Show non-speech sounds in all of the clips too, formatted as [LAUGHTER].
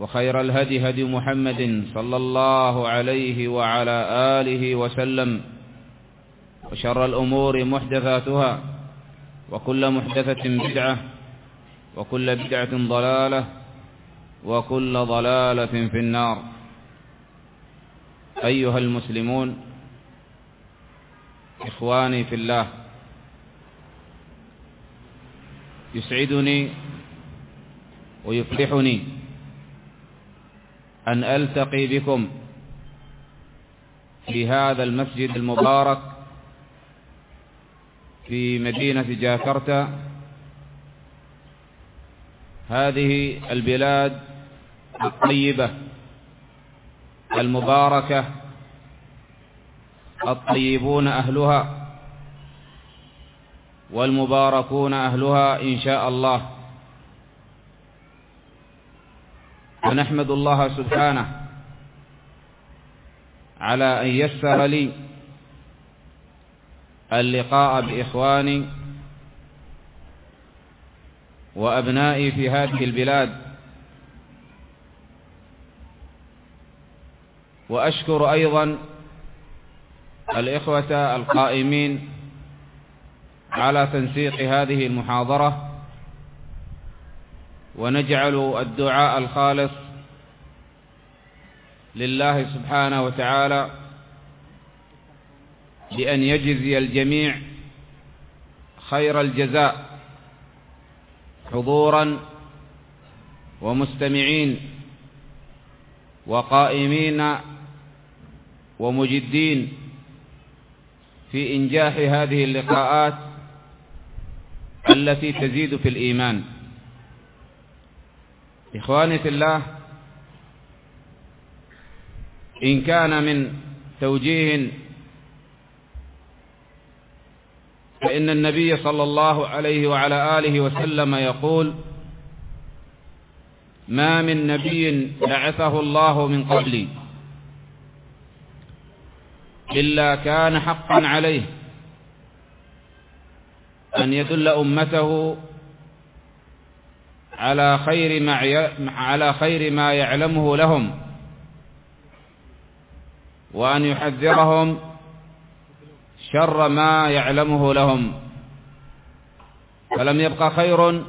وخير الهدي هدي محمد صلى الله عليه وعلى آله وسلم وشر الأمور محدثاتها وكل محدثة بدعة وكل بدعة ضلالة وكل ضلالة في النار. أيها المسلمون إخواني في الله يسعدني ويفرحني أن ألتقي بكم في هذا المسجد المبارك في مدينة جاكرتا. هذه البلاد الطيبة المباركة الطيبون أهلها والمباركون أهلها إن شاء الله. ونحمد الله سبحانه على أن يسر لي اللقاء بإخواني وأبنائي في هذه البلاد وأشكر أيضا الإخوة القائمين على تنسيق هذه المحاضرة ونجعل الدعاء الخالص لله سبحانه وتعالى بأن يجزي الجميع خير الجزاء حضورا ومستمعين وقائمين ومجدين في إنجاح هذه اللقاءات التي تزيد في الإيمان. إخواني في الله إن كان من توجيه فإن النبي صلى الله عليه وعلى آله وسلم يقول ما من نبي بعثه الله من قبلي إلا كان حقا عليه أن يدل أمته على خير ما على خير ما يعلمه لهم. وأن يحذرهم شر ما يعلمه لهم. فلم يبق خير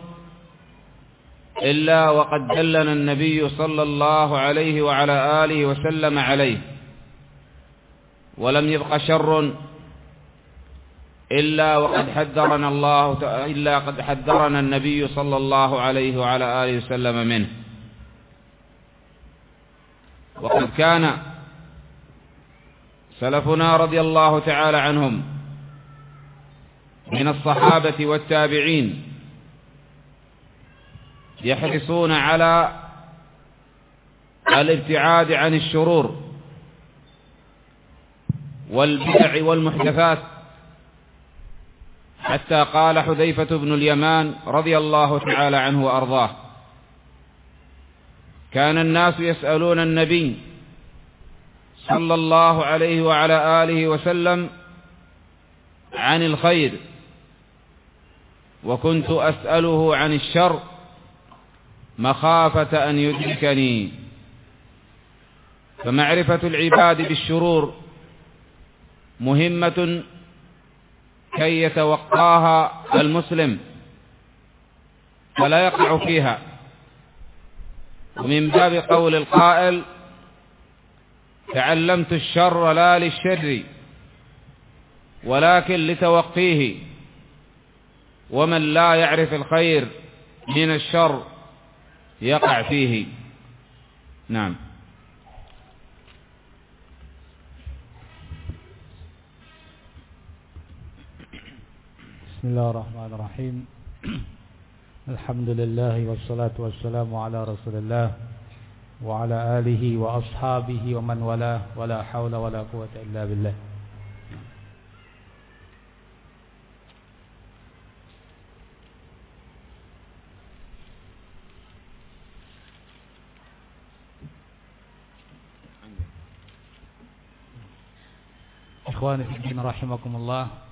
إلا وقد دلنا النبي صلى الله عليه وعلى آله وسلم عليه. ولم يبق شر إلا وقد حذرنا الله إلا قد حذرنا النبي صلى الله عليه وعلى آله وسلم منه. وقد كان سلفنا رضي الله تعالى عنهم من الصحابة والتابعين يحرصون على الابتعاد عن الشرور والبدع والمحدثات حتى قال حذيفة بن اليمان رضي الله تعالى عنه وأرضاه. كان الناس يسألون النبي صلى الله عليه وعلى آله وسلم عن الخير وكنت أسأله عن الشر مخافة أن يدركني. فمعرفة العباد بالشرور مهمة كي يتوقاها المسلم ولا يقع فيها. ومن باب قول القائل تعلمت الشر لا للشر ولكن لتوقيه ومن لا يعرف الخير من الشر يقع فيه. نعم. بسم الله الرحمن الرحيم. [CLEARS THROAT] الحمد لله والصلاة والسلام على رسول الله وعلى آله وأصحابه ومن والاه ولا حول ولا قوة إلا بالله. Ikhwani fiddin rahimakumullah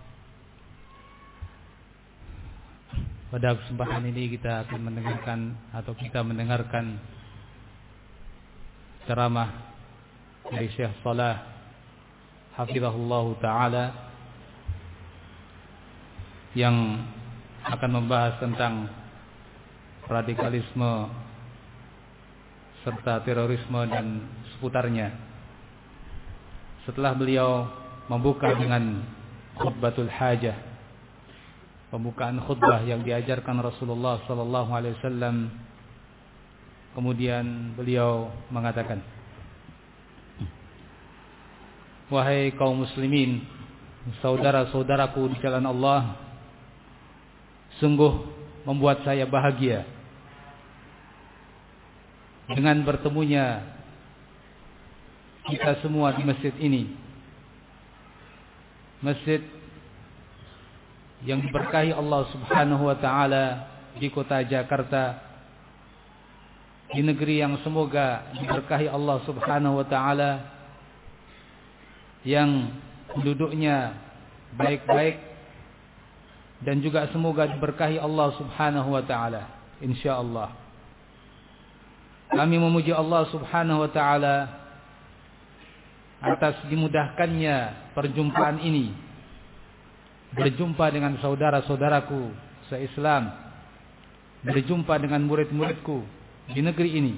Pada kesempatan ini kita akan mendengarkan atau kita mendengarkan ceramah dari Syekh Salah Hafizahullah Ta'ala yang akan membahas tentang radikalisme serta terorisme dan seputarnya. Setelah beliau membuka dengan khutbatul hajah pembukaan khutbah yang diajarkan Rasulullah sallallahu alaihi wasallam. Kemudian beliau mengatakan Wahai kaum muslimin saudara-saudaraku di jalan Allah sungguh membuat saya bahagia dengan bertemunya kita semua di masjid ini. Masjid yang diberkahi Allah Subhanahu wa taala di kota Jakarta di negeri yang semoga diberkahi Allah Subhanahu wa taala yang penduduknya baik-baik dan juga semoga diberkahi Allah Subhanahu wa taala insyaallah. Kami memuji Allah Subhanahu wa taala atas dimudahkannya perjumpaan ini berjumpa dengan saudara-saudaraku se-Islam. Berjumpa dengan murid-muridku di negeri ini.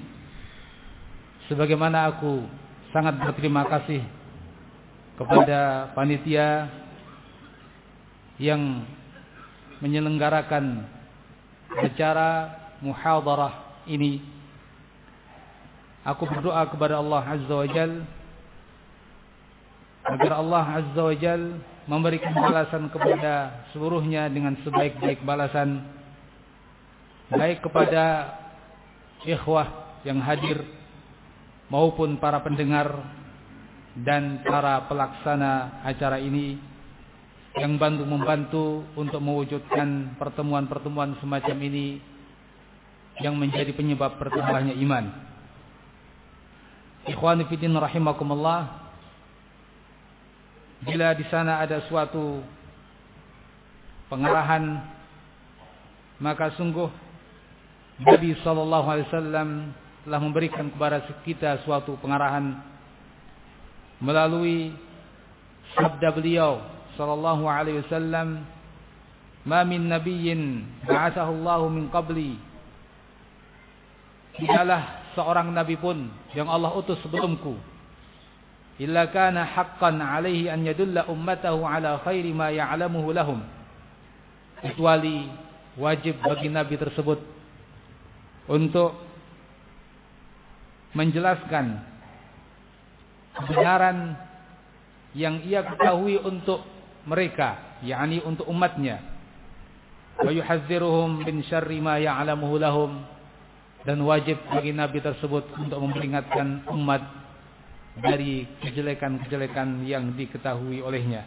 Sebagaimana aku sangat berterima kasih kepada panitia yang menyelenggarakan acara muhadarah ini. Aku berdoa kepada Allah Azza wa Jalla agar Allah Azza wa Jal memberikan balasan kepada seluruhnya dengan sebaik-baik balasan baik kepada ikhwah yang hadir maupun para pendengar dan para pelaksana acara ini yang bantu membantu untuk mewujudkan pertemuan-pertemuan semacam ini yang menjadi penyebab pertumbuhannya iman. Ikhwani fillah rahimakumullah bila di sana ada suatu pengarahan maka sungguh Nabi sallallahu alaihi wasallam telah memberikan kepada kita suatu pengarahan melalui sabda beliau sallallahu alaihi wasallam ma min nabiyyin ba'athahu Allah min qabli. Tidaklah seorang nabi pun yang Allah utus sebelumku illa kana haqqan alaihi an yadulla ummatahu ala khairi ma ya'lamuhu lahum. Kecuali wajib bagi nabi tersebut untuk menjelaskan kebenaran yang ia ketahui untuk mereka yakni untuk umatnya. Wa yuhadziruhum min syarri ma ya'lamuhu lahum. Dan wajib bagi nabi tersebut untuk memperingatkan umat dari kejelekan-kejelekan yang diketahui olehnya.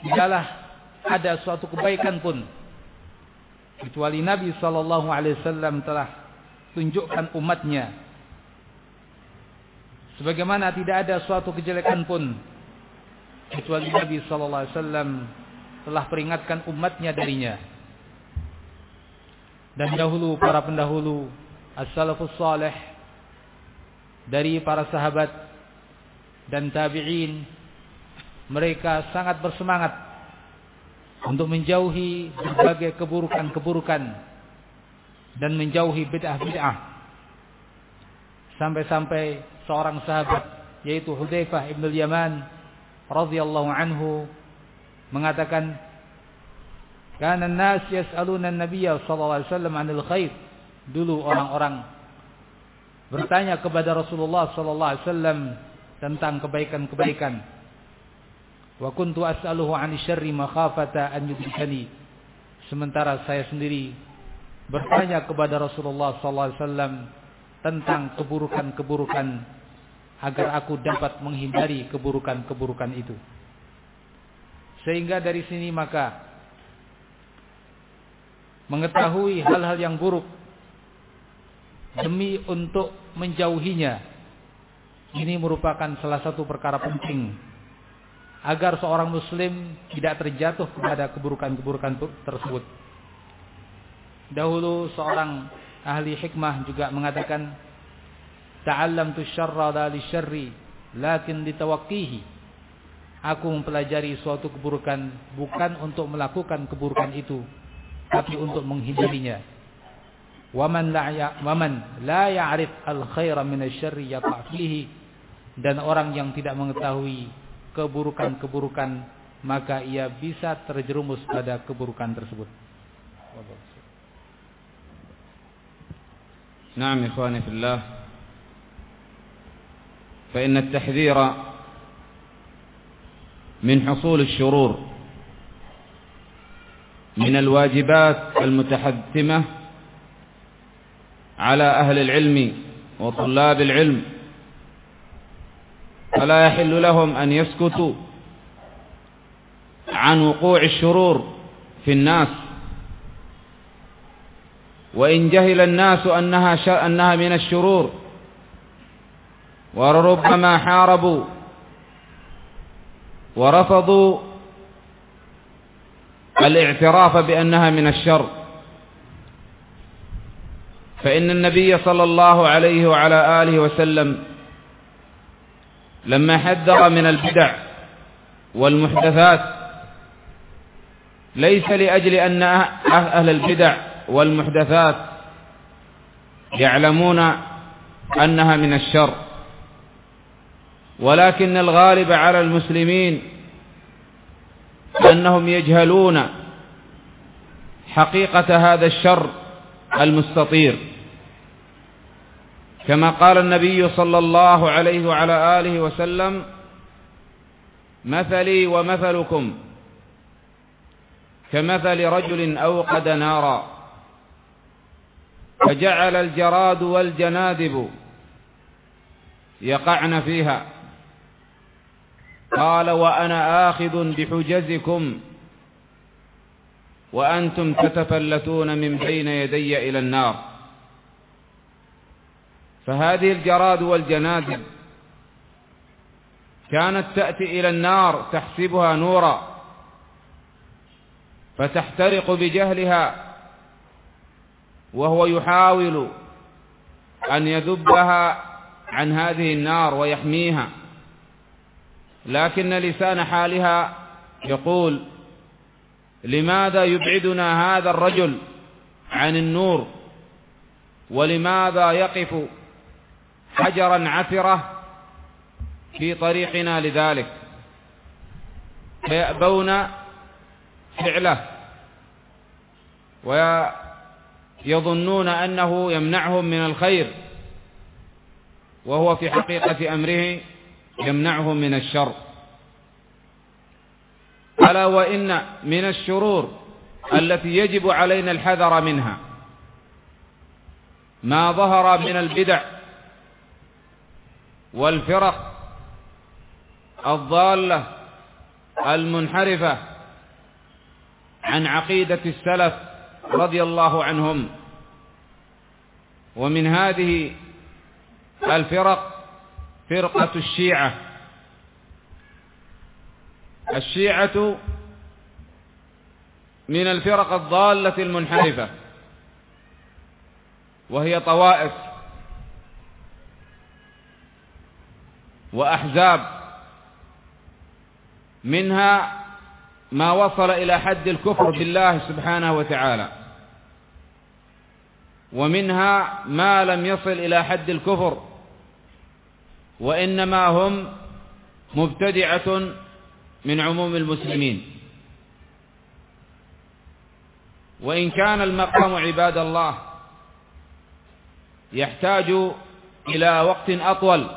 Tidaklah ada suatu kebaikan pun kecuali Nabi sallallahu alaihi wasallam telah tunjukkan umatnya sebagaimana tidak ada suatu kejelekan pun kecuali Nabi sallallahu alaihi wasallam telah peringatkan umatnya darinya. Dan dahulu para pendahulu as-salafus dari para sahabat dan tabi'in mereka sangat bersemangat untuk menjauhi berbagai keburukan-keburukan dan menjauhi bid'ah-bid'ah. Sampai-sampai seorang sahabat yaitu Hudzaifah ibn al-Yaman radhiyallahu anhu mengatakan karena nas yas'aluna an-nabiy sallallahu alaihi wasallam 'anil khair. Dulu orang-orang bertanya kepada Rasulullah sallallahu alaihi wasallam tentang kebaikan-kebaikan. Wa kuntu as'aluhu 'anil syarri makhafata an yudrikani sementara saya sendiri bertanya kepada Rasulullah sallallahu alaihi wasallam tentang keburukan-keburukan agar aku dapat menghindari keburukan-keburukan itu. Sehingga dari sini maka mengetahui hal-hal yang buruk demi untuk menjauhinya ini merupakan salah satu perkara penting agar seorang muslim tidak terjatuh kepada keburukan-keburukan tersebut. Dahulu seorang ahli hikmah juga mengatakan ta'allamtu syarra la li syarri lakin litawaqqihi Aku mempelajari suatu keburukan bukan untuk melakukan keburukan itu, tapi untuk menghindarinya waman la ya waman la ya'rif al khaira min asy-syarri yaqa fihi dan orang yang tidak mengetahui keburukan-keburukan maka ia bisa terjerumus pada keburukan tersebut. Naam ikhwani fillah. Fa inna at-tahdhira min husul asy-syurur min al-wajibat al-mutahaddimah على أهل العلم وطلاب العلم. فلا يحل لهم أن يسكتوا عن وقوع الشرور في الناس. وإن جهل الناس أنها, أنها من الشرور. وربما حاربوا ورفضوا الاعتراف بأنها من الشر. فإن النبي صلى الله عليه وعلى آله وسلم لما حذر من البدع والمحدثات ليس لأجل أن أهل البدع والمحدثات يعلمون أنها من الشر ولكن الغالب على المسلمين أنهم يجهلون حقيقة هذا الشر المستطير. كما قال النبي صلى الله عليه وعلى آله وسلم مثلي ومثلكم كمثل رجل أوقد نارا فجعل الجراد والجنادب يقعن فيها. قال وأنا آخذ بحجزكم وأنتم تتفلتون من بين يدي إلى النار. فهذه الجراد والجنادب كانت تأتي إلى النار تحسبها نورا فتحترق بجهلها وهو يحاول أن يذبها عن هذه النار ويحميها. لكن لسان حالها يقول لماذا يبعدنا هذا الرجل عن النور؟ ولماذا يقف حجرا عثرة في طريقنا لذلك؟ فيأبون فعله ويظنون أنه يمنعهم من الخير وهو في حقيقة أمره يمنعهم من الشر. ألا وإن من الشرور التي يجب علينا الحذر منها. ما ظهر من البدع والفرق الضالة المنحرفة عن عقيدة السلف رضي الله عنهم. ومن هذه الفرق فرقة الشيعة. الشيعة من الفرق الضالة المنحرفة وهي طوائف وأحزاب منها ما وصل إلى حد الكفر بالله سبحانه وتعالى ومنها ما لم يصل إلى حد الكفر وإنما هم مبتدعة من عموم المسلمين. وإن كان المقام عباد الله يحتاج إلى وقت أطول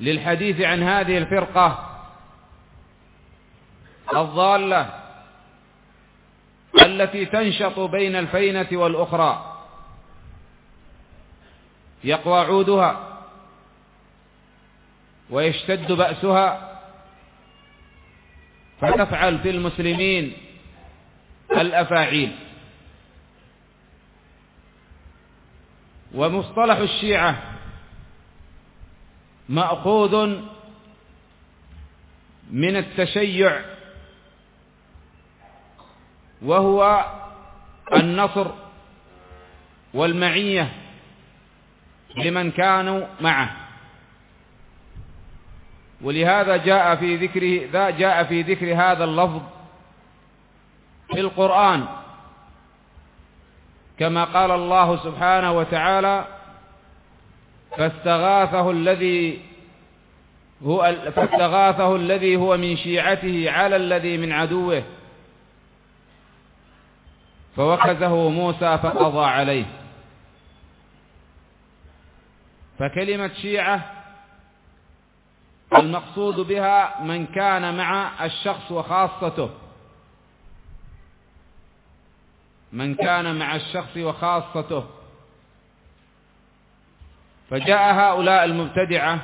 للحديث عن هذه الفرقة الضالة التي تنشط بين الفينة والأخرى. يقوى عودها ويشتد بأسها فتفعل في المسلمين الأفاعيل. ومصطلح الشيعة مأخوذ من التشيع وهو النصر والمعية لمن كانوا معه. ولهذا جاء في ذكره ذا جاء في ذكر هذا اللفظ في القرآن. كما قال الله سبحانه وتعالى فاستغاثه الذي هو فاستغاثه الذي هو من شيعته على الذي من عدوه. فوكزه موسى فقضى عليه. فكلمة شيعة المقصود بها من كان مع الشخص وخاصته. من كان مع الشخص وخاصته. فجاء هؤلاء المبتدعة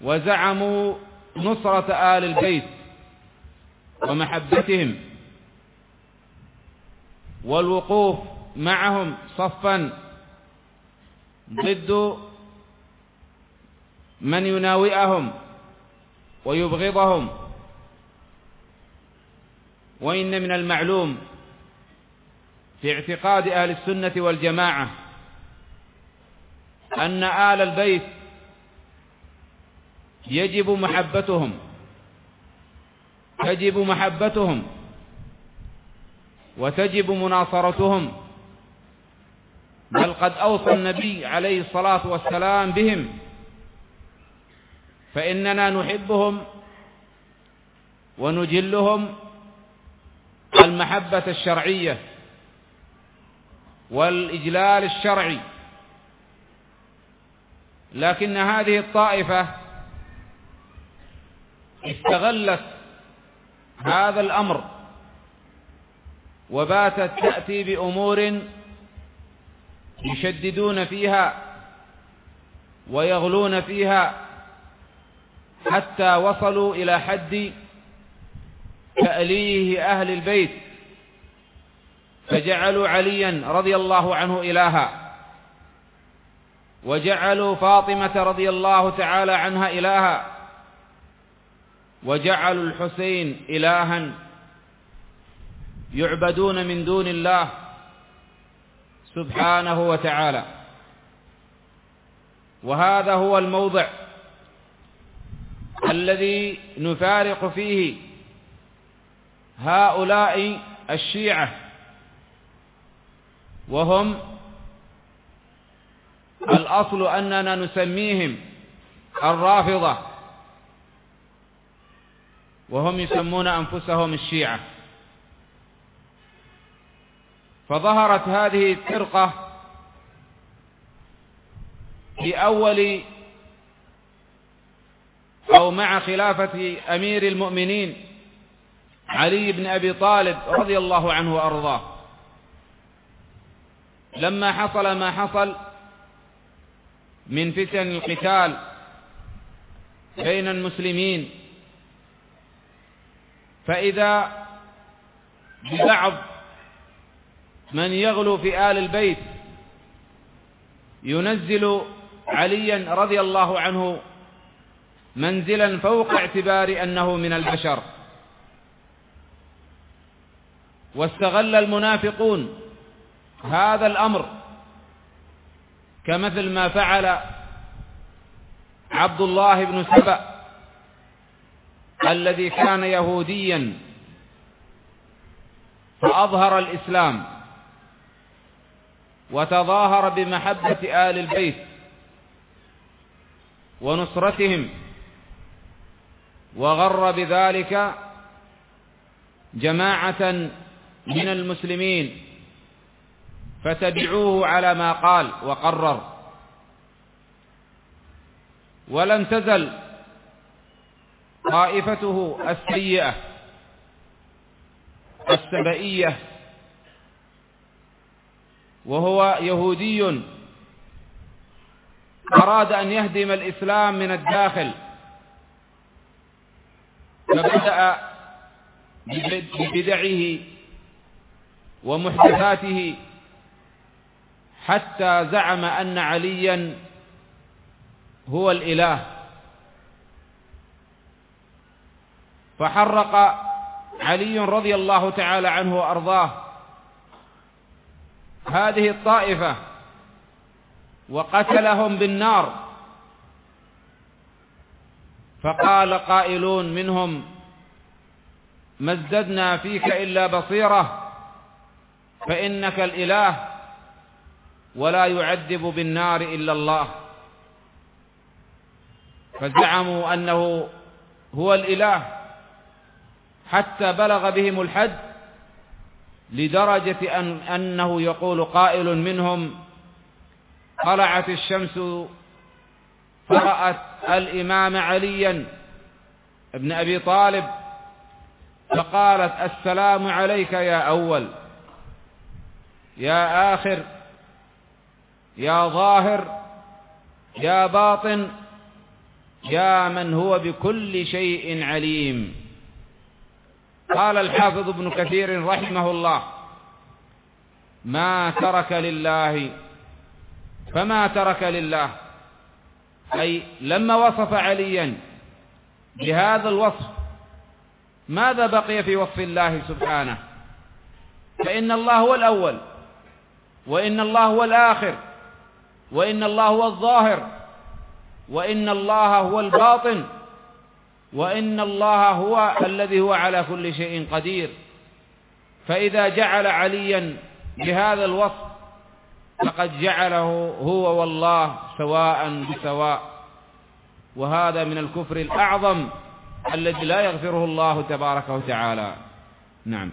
وزعموا نصرة آل البيت ومحبتهم والوقوف معهم صفا ضد من يناوئهم ويبغضهم وإن من المعلوم في اعتقاد أهل السنة والجماعة أن آل البيت يجب محبتهم تجب محبتهم وتجب مناصرتهم. بل قد أوصى النبي عليه الصلاة والسلام بهم فإننا نحبهم ونجلهم المحبة الشرعية والإجلال الشرعي. لكن هذه الطائفة استغلت هذا الأمر وباتت تأتي بأمور يشددون فيها ويغلون فيها حتى وصلوا إلى حد تأليه أهل البيت فجعلوا عليا رضي الله عنه إلها وجعلوا فاطمة رضي الله تعالى عنها إلها وجعلوا الحسين إلها يعبدون من دون الله سبحانه وتعالى. وهذا هو الموضع الذي نفارق فيه هؤلاء الشيعة وهم الأصل أننا نسميهم الرافضة وهم يسمون أنفسهم الشيعة. فظهرت هذه الفرقة في أول أو مع خلافة أمير المؤمنين علي بن أبي طالب رضي الله عنه وأرضاه. لما حصل ما حصل من فتن القتال بين المسلمين فإذا ببعض من يغلو في آل البيت ينزل عليا رضي الله عنه منزلا فوق اعتبار أنه من البشر. واستغل المنافقون هذا الأمر كمثل ما فعل عبد الله بن سبأ الذي كان يهوديا فأظهر الإسلام وتظاهر بمحبة آل البيت ونصرتهم وغر بذلك جماعة من المسلمين فتبعوه على ما قال وقرر. ولم تزل طائفته السيئة السبئية. وهو يهودي أراد أن يهدم الإسلام من الداخل. فبدأ ببدعه ومحدثاته حتى زعم أن عليا هو الإله. فحرق علي رضي الله تعالى عنه وأرضاه. هذه الطائفة وقتلهم بالنار. فقال قائلون منهم ما ازددنا فيك إلا بصيرة فإنك الإله ولا يعذب بالنار إلا الله. فزعموا أنه هو الإله حتى بلغ بهم الحد لدرجة أن أنه يقول قائل منهم طلعت الشمس فرأت الإمام عليا ابن أبي طالب فقالت السلام عليك يا أول يا آخر يا ظاهر يا باطن يا من هو بكل شيء عليم. قال الحافظ ابن كثير رحمه الله ما ترك لله فما ترك لله. أي لما وصف عليا بهذا الوصف ماذا بقي في وصف الله سبحانه؟ فإن الله هو الأول وإن الله هو الآخر وإن الله هو الظاهر وإن الله هو الباطن وإن الله هو الذي هو على كل شيء قدير. فإذا جعل عليا بهذا الوصف فقد جعله هو والله سواء بسواء وهذا من الكفر الأعظم الذي لا يغفره الله تبارك وتعالى نعم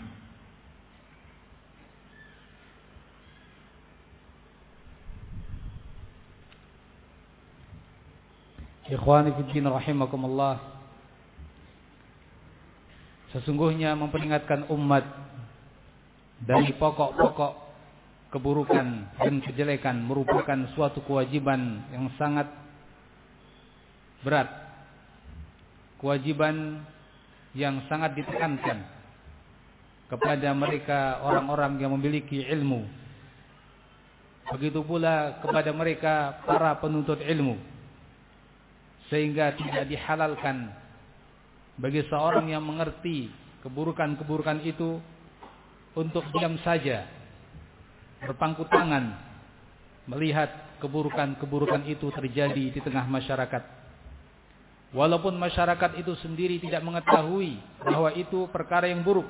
Ikhwani fiddin rahimakumullah. Sesungguhnya memperingatkan umat dari pokok-pokok keburukan dan kejelekan merupakan suatu kewajiban yang sangat berat. Kewajiban yang sangat ditekankan kepada mereka orang-orang yang memiliki ilmu. Begitu pula kepada mereka para penuntut ilmu sehingga tidak dihalalkan bagi seorang yang mengerti keburukan-keburukan itu untuk diam saja berpangku tangan melihat keburukan-keburukan itu terjadi di tengah masyarakat walaupun masyarakat itu sendiri tidak mengetahui bahwa itu perkara yang buruk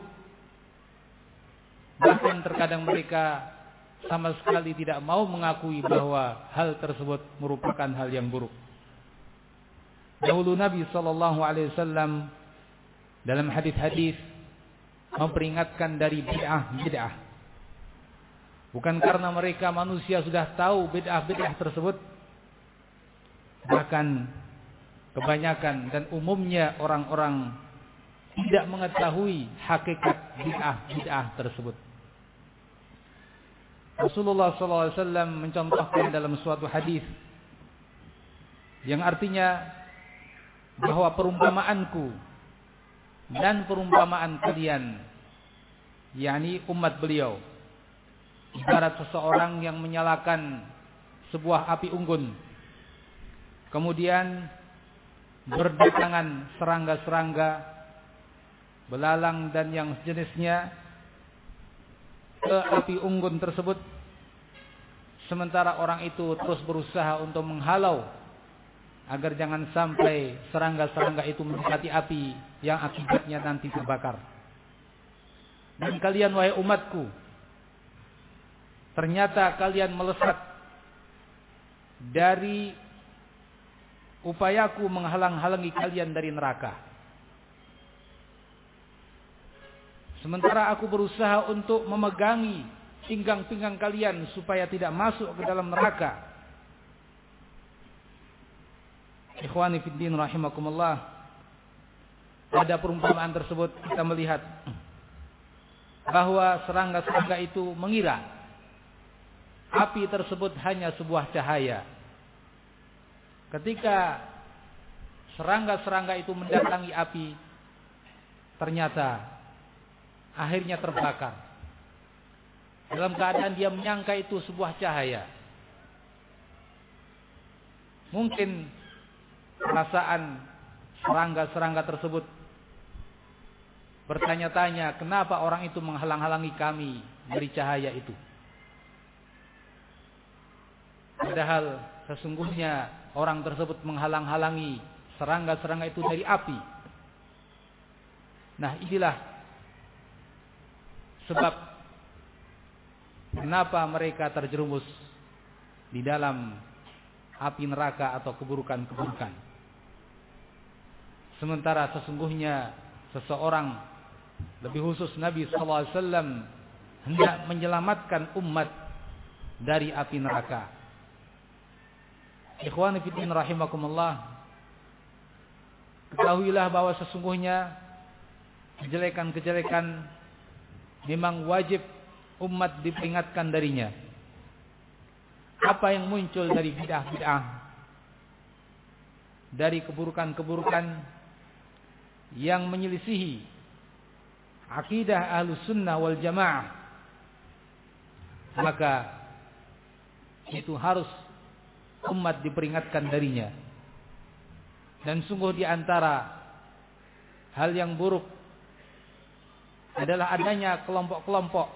bahkan terkadang mereka sama sekali tidak mau mengakui bahwa hal tersebut merupakan hal yang buruk Dahulu Nabi sallallahu alaihi wasallam dalam hadis-hadis memperingatkan dari bid'ah-bid'ah. Bukan karena mereka manusia sudah tahu bid'ah-bid'ah tersebut. Bahkan kebanyakan dan umumnya orang-orang tidak mengetahui hakikat bid'ah-bid'ah tersebut. Rasulullah SAW mencontohkan dalam suatu hadis yang artinya bahwa perumpamaanku dan perumpamaan kalian yakni umat beliau ibarat seseorang yang menyalakan sebuah api unggun kemudian berdatangan serangga-serangga, belalang dan yang sejenisnya ke api unggun tersebut sementara orang itu terus berusaha untuk menghalau agar jangan sampai serangga-serangga itu mendekati api yang akibatnya nanti terbakar. Dan kalian wahai umatku, ternyata kalian melesat dari upayaku menghalang-halangi kalian dari neraka. Sementara aku berusaha untuk memegangi pinggang-pinggang kalian supaya tidak masuk ke dalam neraka. Ikhwani fiddin rahimakumullah. Pada perumpamaan tersebut kita melihat bahwa serangga-serangga itu mengira api tersebut hanya sebuah cahaya. Ketika serangga-serangga itu mendatangi api, ternyata akhirnya terbakar. Dalam keadaan dia menyangka itu sebuah cahaya. Mungkin perasaan serangga-serangga tersebut bertanya-tanya kenapa orang itu menghalang-halangi kami dari cahaya itu. Padahal sesungguhnya orang tersebut menghalang-halangi serangga-serangga itu dari api. Nah inilah sebab kenapa mereka terjerumus di dalam api neraka atau keburukan-keburukan. Sementara sesungguhnya seseorang lebih khusus Nabi SAW hendak menyelamatkan umat dari api neraka. Ikhwan fillah rahimakumullah. Ketahuilah bahwa sesungguhnya kejelekan-kejelekan memang wajib umat diperingatkan darinya. Apa yang muncul dari bid'ah-bid'ah dari keburukan-keburukan yang menyelisihi akidah ahlu sunnah wal jamaah maka itu harus umat diperingatkan darinya. Dan sungguh di antara hal yang buruk adalah adanya kelompok-kelompok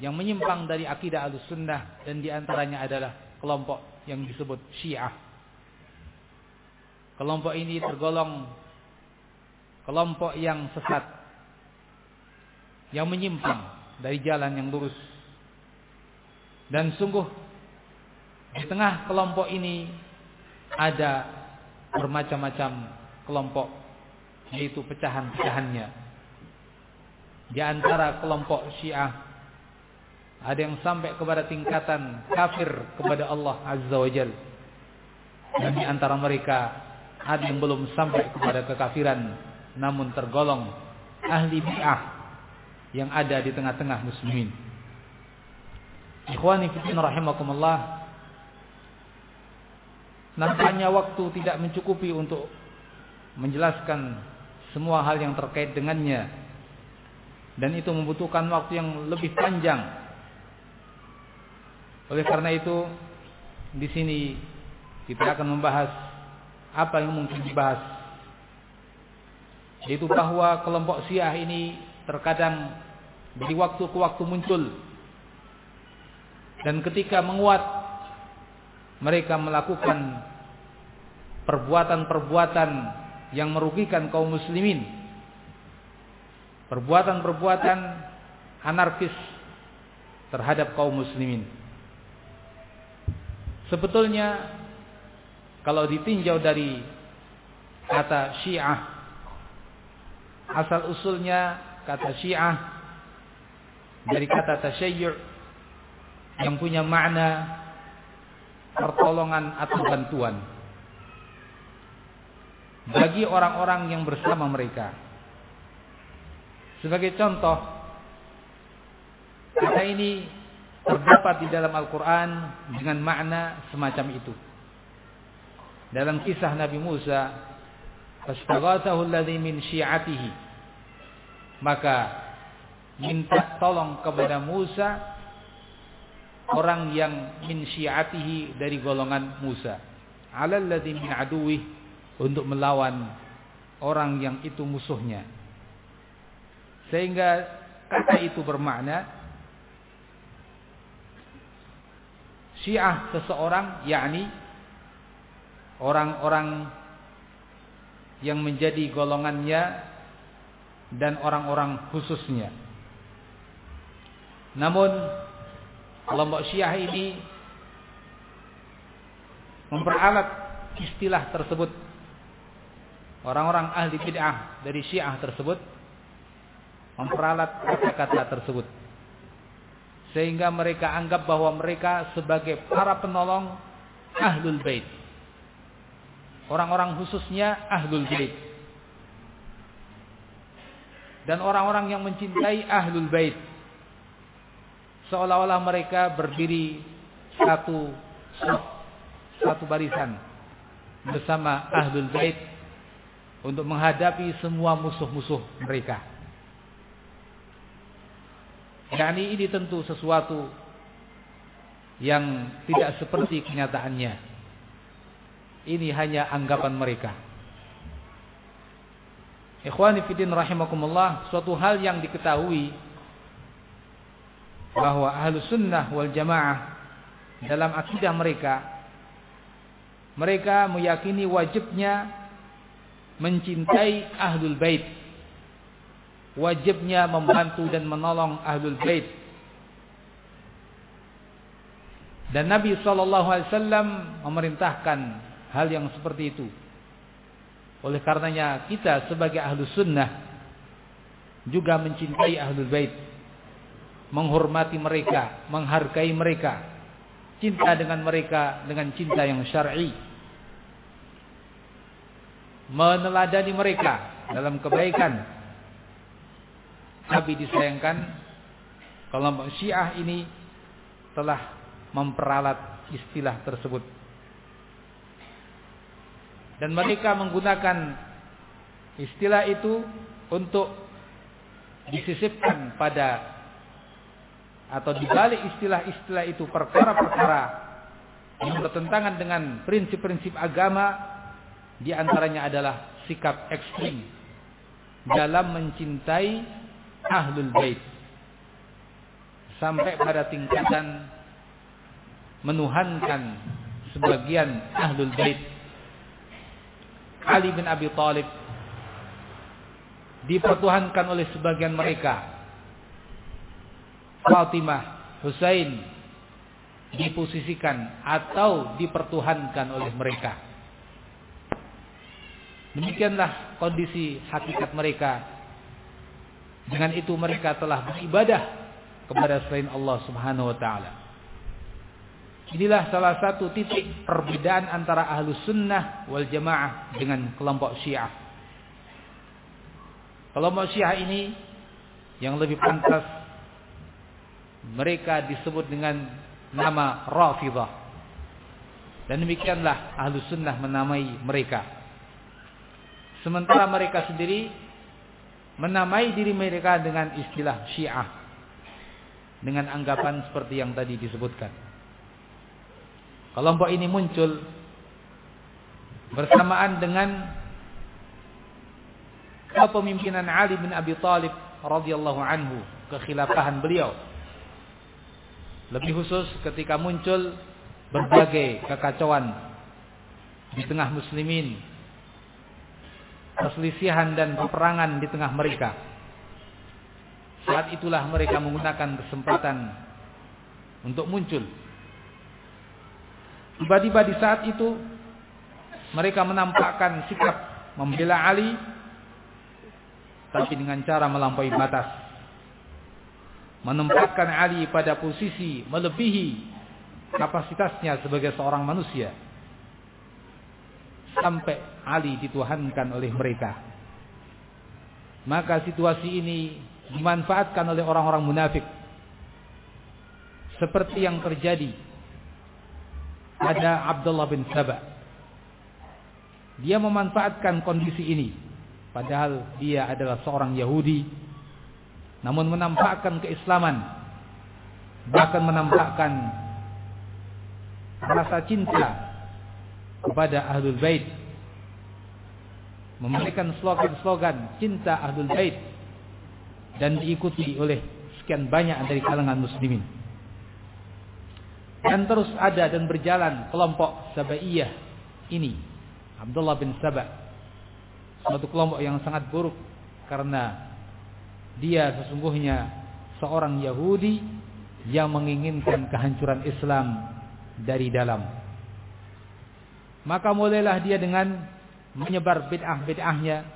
yang menyimpang dari akidah ahlu sunnah dan di antaranya adalah kelompok yang disebut syiah. Kelompok ini tergolong kelompok yang sesat yang menyimpang dari jalan yang lurus. Dan sungguh di tengah kelompok ini ada bermacam-macam kelompok yaitu pecahan-pecahannya di antara kelompok Syiah ada yang sampai kepada tingkatan kafir kepada Allah Azza wa Jal dan di antara mereka ada yang belum sampai kepada kekafiran namun tergolong ahli bid'ah yang ada di tengah-tengah muslimin. Ikhwani fillah rahimakumullah. Nampaknya waktu tidak mencukupi untuk menjelaskan semua hal yang terkait dengannya. Dan itu membutuhkan waktu yang lebih panjang. Oleh karena itu, di sini kita akan membahas apa yang mungkin dibahas yaitu bahwa kelompok Syiah ini terkadang dari waktu ke waktu muncul dan ketika menguat mereka melakukan perbuatan-perbuatan yang merugikan kaum muslimin. Perbuatan-perbuatan anarkis terhadap kaum muslimin. Sebetulnya kalau ditinjau dari kata Syiah asal usulnya kata Syiah dari kata tasyayyu' yang punya makna pertolongan atau bantuan bagi orang-orang yang bersama mereka. Sebagai contoh, kata ini terdapat di dalam Al-Quran dengan makna semacam itu. Dalam kisah Nabi Musa Fastaghathahu alladhi min syi'atihi. Maka minta tolong kepada Musa orang yang min syi'atihi dari golongan Musa. Ala alladhi min aduwih untuk melawan orang yang itu musuhnya. Sehingga kata itu bermakna Syiah seseorang yakni orang-orang yang menjadi golongannya dan orang-orang khususnya. Namun kelompok Syiah ini memperalat istilah tersebut. Orang-orang ahli bid'ah dari Syiah tersebut memperalat kata-kata tersebut. Sehingga mereka anggap bahwa mereka sebagai para penolong ahlul bait. Orang-orang khususnya ahlul bait. Dan orang-orang yang mencintai ahlul bait. Seolah-olah mereka berdiri satu satu barisan bersama ahlul bait untuk menghadapi semua musuh-musuh mereka. Yani ini tentu sesuatu yang tidak seperti kenyataannya. Ini hanya anggapan mereka. Ikhwani fiddin rahimakumullah, suatu hal yang diketahui bahwa ahlu sunnah wal jamaah dalam akidah mereka mereka meyakini wajibnya mencintai ahlul bait. Wajibnya membantu dan menolong ahlul bait. Dan Nabi sallallahu alaihi wasallam memerintahkan hal yang seperti itu. Oleh karenanya kita sebagai ahlu sunnah juga mencintai ahlul bait. Menghormati mereka, menghargai mereka, cinta dengan mereka dengan cinta yang syar'i. Meneladani mereka dalam kebaikan. Tapi disayangkan kelompok Syiah ini telah memperalat istilah tersebut. Dan mereka menggunakan istilah itu untuk disisipkan pada atau dibalik istilah-istilah itu perkara-perkara yang bertentangan dengan prinsip-prinsip agama di antaranya adalah sikap ekstrim dalam mencintai ahlul bait. Sampai pada tingkatan menuhankan sebagian ahlul bait. Ali bin Abi Thalib dipertuhankan oleh sebagian mereka Fatimah, Husain diposisikan atau dipertuhankan oleh mereka. Demikianlah kondisi hakikat mereka. Dengan itu mereka telah beribadah kepada selain Allah Subhanahu wa taala. Inilah salah satu titik perbedaan antara ahlu sunnah wal jamaah dengan kelompok syiah. Kelompok syiah ini yang lebih pantas mereka disebut dengan nama Rafidah. Dan demikianlah ahlu sunnah menamai mereka. Sementara mereka sendiri menamai diri mereka dengan istilah syiah. Dengan anggapan seperti yang tadi disebutkan. Kelompok ini muncul bersamaan dengan kepemimpinan Ali bin Abi Thalib radhiyallahu anhu, kekhilafahan beliau lebih khusus ketika muncul berbagai kekacauan di tengah muslimin. Perselisihan dan peperangan di tengah mereka. Saat itulah mereka menggunakan kesempatan untuk muncul. Tiba-tiba di saat itu mereka menampakkan sikap membela Ali tapi dengan cara melampaui batas menempatkan Ali pada posisi melebihi kapasitasnya sebagai seorang manusia. Sampai Ali dituhankan oleh mereka. Maka situasi ini dimanfaatkan oleh orang-orang munafik. Seperti yang terjadi pada Abdullah bin Sabah. Dia memanfaatkan kondisi ini. Padahal dia adalah seorang Yahudi namun menampakkan keislaman bahkan menampakkan rasa cinta kepada ahlul bait memberikan slogan-slogan cinta Ahlul Bait dan diikuti oleh sekian banyak dari kalangan muslimin. Dan terus ada dan berjalan kelompok Sabaiyah ini. Abdullah bin Sabah. Suatu kelompok yang sangat buruk karena dia sesungguhnya seorang Yahudi yang menginginkan kehancuran Islam dari dalam. Maka mulailah dia dengan menyebar bid'ah-bid'ahnya,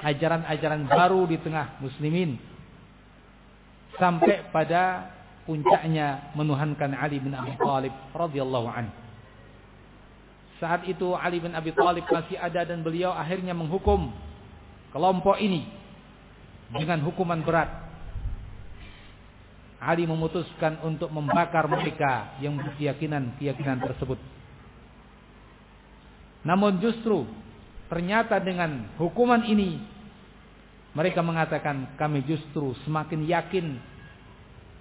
ajaran-ajaran baru di tengah muslimin sampai pada puncaknya menuhankan Ali bin Abi Thalib radhiyallahu anhu. Saat itu Ali bin Abi Thalib masih ada dan beliau akhirnya menghukum kelompok ini dengan hukuman berat. Ali memutuskan untuk membakar mereka yang berkeyakinan-keyakinan tersebut. Namun justru ternyata dengan hukuman ini mereka mengatakan kami justru semakin yakin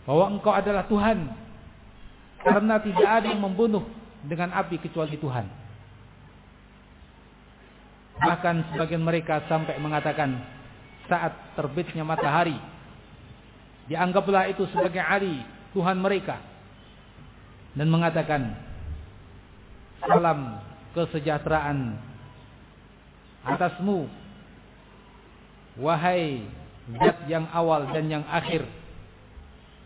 bahwa engkau adalah Tuhan karena tidak ada yang membunuh dengan api kecuali Tuhan. Bahkan sebagian mereka sampai mengatakan saat terbitnya matahari dianggaplah itu sebagai Ali Tuhan mereka dan mengatakan salam kesejahteraan atasmu wahai zat yang awal dan yang akhir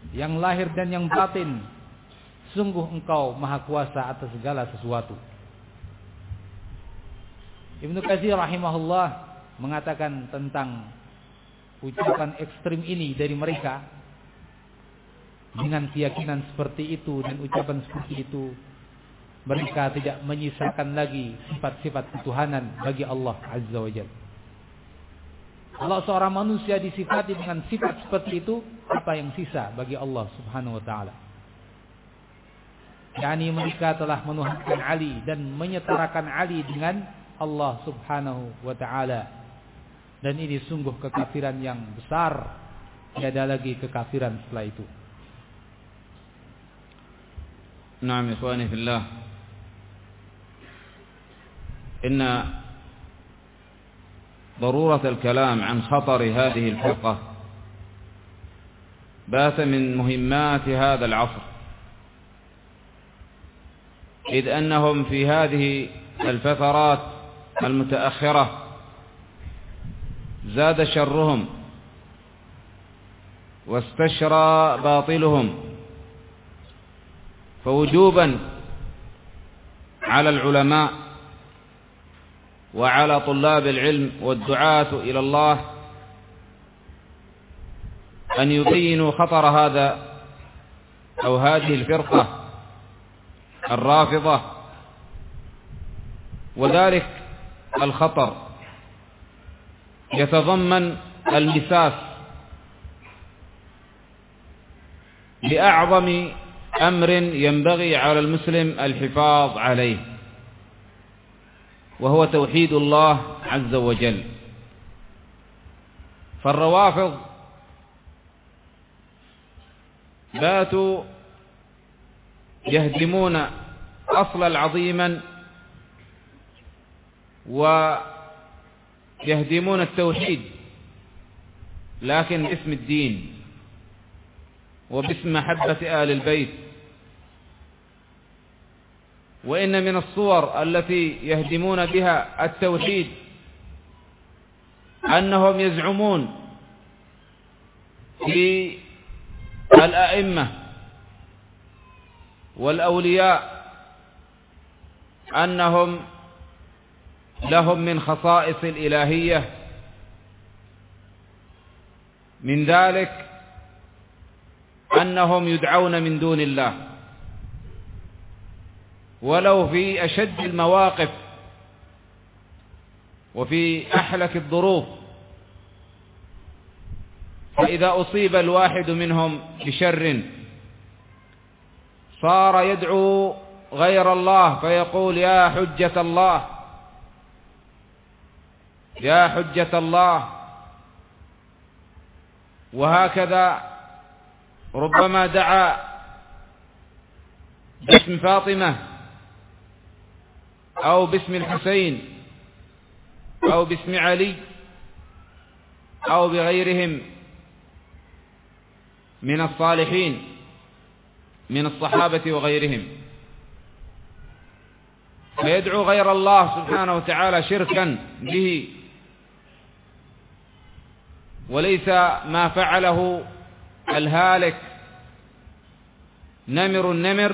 yang lahir dan yang batin. Sungguh engkau maha kuasa atas segala sesuatu. Ibnu Katsir rahimahullah mengatakan tentang ucapan ekstrim ini dari mereka dengan keyakinan seperti itu dan ucapan seperti itu mereka tidak menyisakan lagi sifat-sifat ketuhanan bagi Allah Azza wa Jalla. Kalau seorang manusia disifati dengan sifat seperti itu, apa yang sisa bagi Allah Subhanahu wa taala? Yani mereka telah menuhankan Ali dan menyetarakan Ali dengan Allah Subhanahu wa taala. Dan ini sungguh kekafiran yang besar. Tidak ada lagi kekafiran setelah itu. نعم إخواني في الله إن ضرورة الكلام عن خطر هذه الفرقة بات من مهمات هذا العصر إذ أنهم في هذه الفترات المتأخرة زاد شرهم واستشرى باطلهم فوجوبا على العلماء وعلى طلاب العلم والدعاة إلى الله أن يبينوا خطر هذا أو هذه الفرقة الرافضة وذلك الخطر يتضمن المساس لأعظم أمر ينبغي على المسلم الحفاظ عليه وهو توحيد الله عز وجل. فالروافض باتوا يهدمون أصلا عظيما ويهدمون التوحيد لكن باسم الدين وباسم محبة آل البيت. وإن من الصور التي يهدمون بها التوحيد أنهم يزعمون في الأئمة والأولياء أنهم لهم من خصائص الإلهية. من ذلك أنهم يدعون من دون الله. ولو في أشد المواقف وفي أحلك الظروف فإذا أصيب الواحد منهم بشر صار يدعو غير الله فيقول يا حجة الله يا حجة الله. وهكذا ربما دعا باسم فاطمة أو باسم الحسين أو باسم علي أو بغيرهم من الصالحين من الصحابة وغيرهم. فيدعو غير الله سبحانه وتعالى شركا به. وليس ما فعله الهالك نمر النمر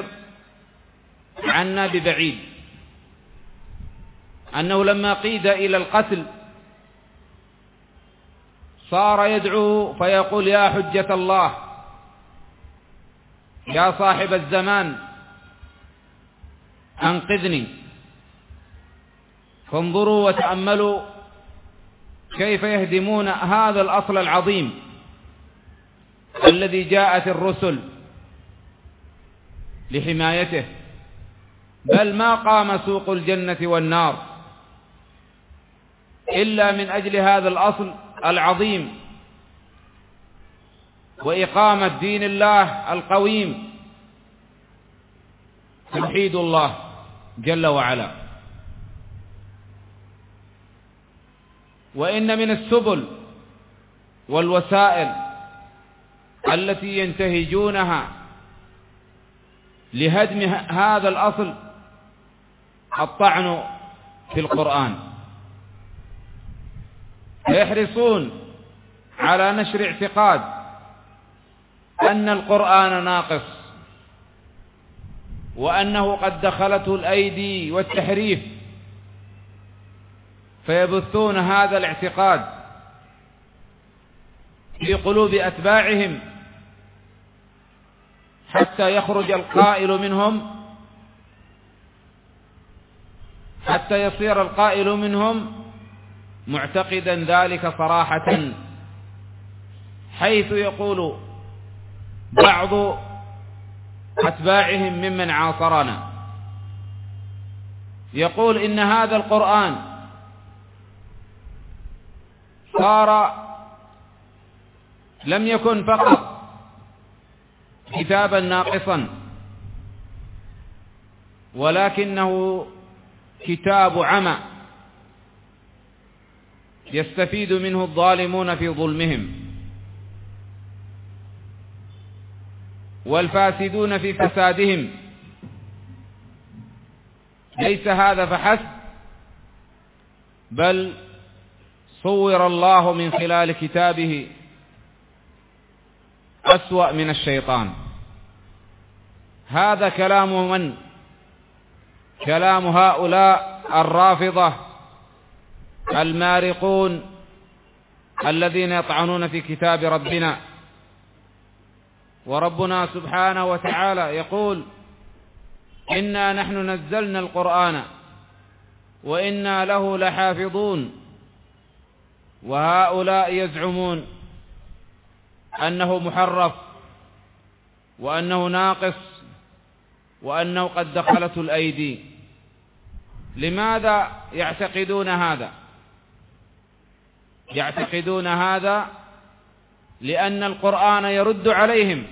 عنا ببعيد. أنه لما قيد إلى القتل صار يدعو فيقول يا حجة الله يا صاحب الزمان أنقذني. فانظروا وتأملوا كيف يهدمون هذا الأصل العظيم الذي جاءت الرسل لحمايته؟ بل ما قام سوق الجنة والنار إلا من أجل هذا الأصل العظيم وإقامة دين الله القويم توحيد الله جل وعلا. وإن من السبل والوسائل التي ينتهجونها لهدم هذا الأصل الطعن في القرآن. فيحرصون على نشر اعتقاد أن القرآن ناقص وأنه قد دخلته الأيدي والتحريف فيبثون هذا الاعتقاد في قلوب أتباعهم حتى يخرج القائل منهم حتى يصير القائل منهم معتقدا ذلك صراحة حيث يقول بعض أتباعهم ممن عاصرنا. يقول إن هذا القرآن صار لم يكن فقط كتابا ناقصا ولكنه كتاب عمى يستفيد منه الظالمون في ظلمهم. والفاسدون في فسادهم. ليس هذا فحسب بل صور الله من خلال كتابه أسوأ من الشيطان. هذا كلام من؟ كلام هؤلاء الرافضة المارقون الذين يطعنون في كتاب ربنا. وربنا سبحانه وتعالى يقول إنا نحن نزلنا القرآن وإنا له لحافظون. وهؤلاء يزعمون أنه محرف وأنه ناقص وأنه قد دخلته الأيدي. لماذا يعتقدون هذا؟ يعتقدون هذا لأن القرآن يرد عليهم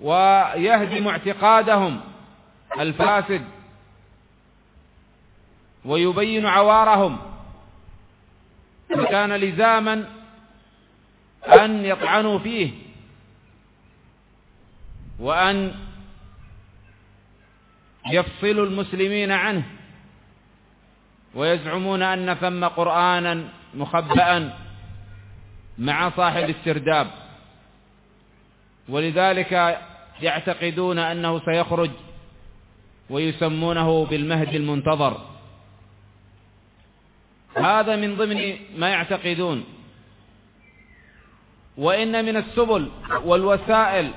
ويهدم اعتقادهم الفاسد ويبين عوارهم فكان لزاما أن يطعنوا فيه وأن يفصلوا المسلمين عنه ويزعمون أن ثم قرآنا مخبأ مع صاحب السرداب ولذلك يعتقدون أنه سيخرج ويسمونه بالمهد المنتظر هذا من ضمن ما يعتقدون. وإن من السبل والوسائل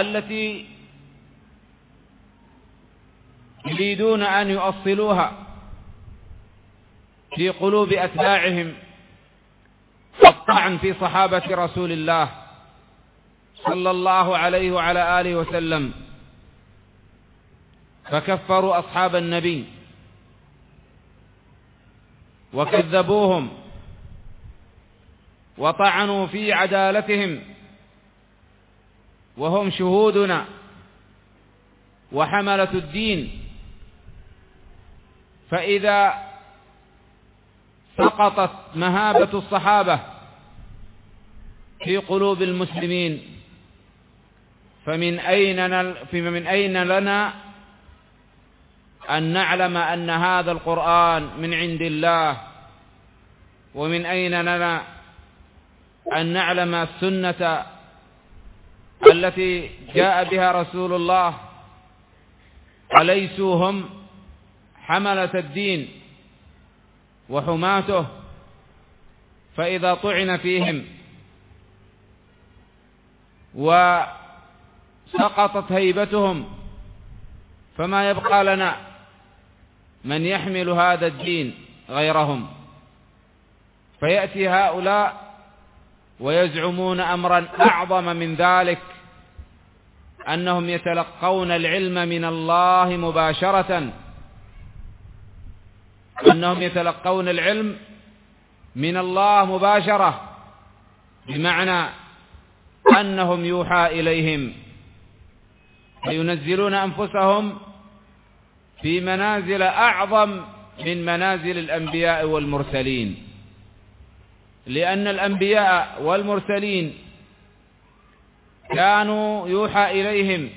التي يريدون أن يؤصلوها في قلوب أتباعهم الطعن في صحابة رسول الله صلى الله عليه وعلى آله وسلم فكفروا أصحاب النبي. وكذبوهم وطعنوا في عدالتهم وهم شهودنا وحملة الدين فإذا سقطت مهابة الصحابة في قلوب المسلمين فمن أين أين لنا أن نعلم أن هذا القرآن من عند الله ومن أين لنا أن نعلم السنة التي جاء بها رسول الله أليسوا هم حملة الدين وحماته فإذا طعن فيهم وسقطت هيبتهم فما يبقى لنا من يحمل هذا الدين غيرهم فيأتي هؤلاء ويزعمون أمرا أعظم من ذلك أنهم يتلقون العلم من الله مباشرة أنهم يتلقون العلم من الله مباشرة بمعنى أنهم يوحى إليهم فينزلون أنفسهم في منازل أعظم من منازل الأنبياء والمرسلين. لأن الأنبياء والمرسلين كانوا يوحى إليهم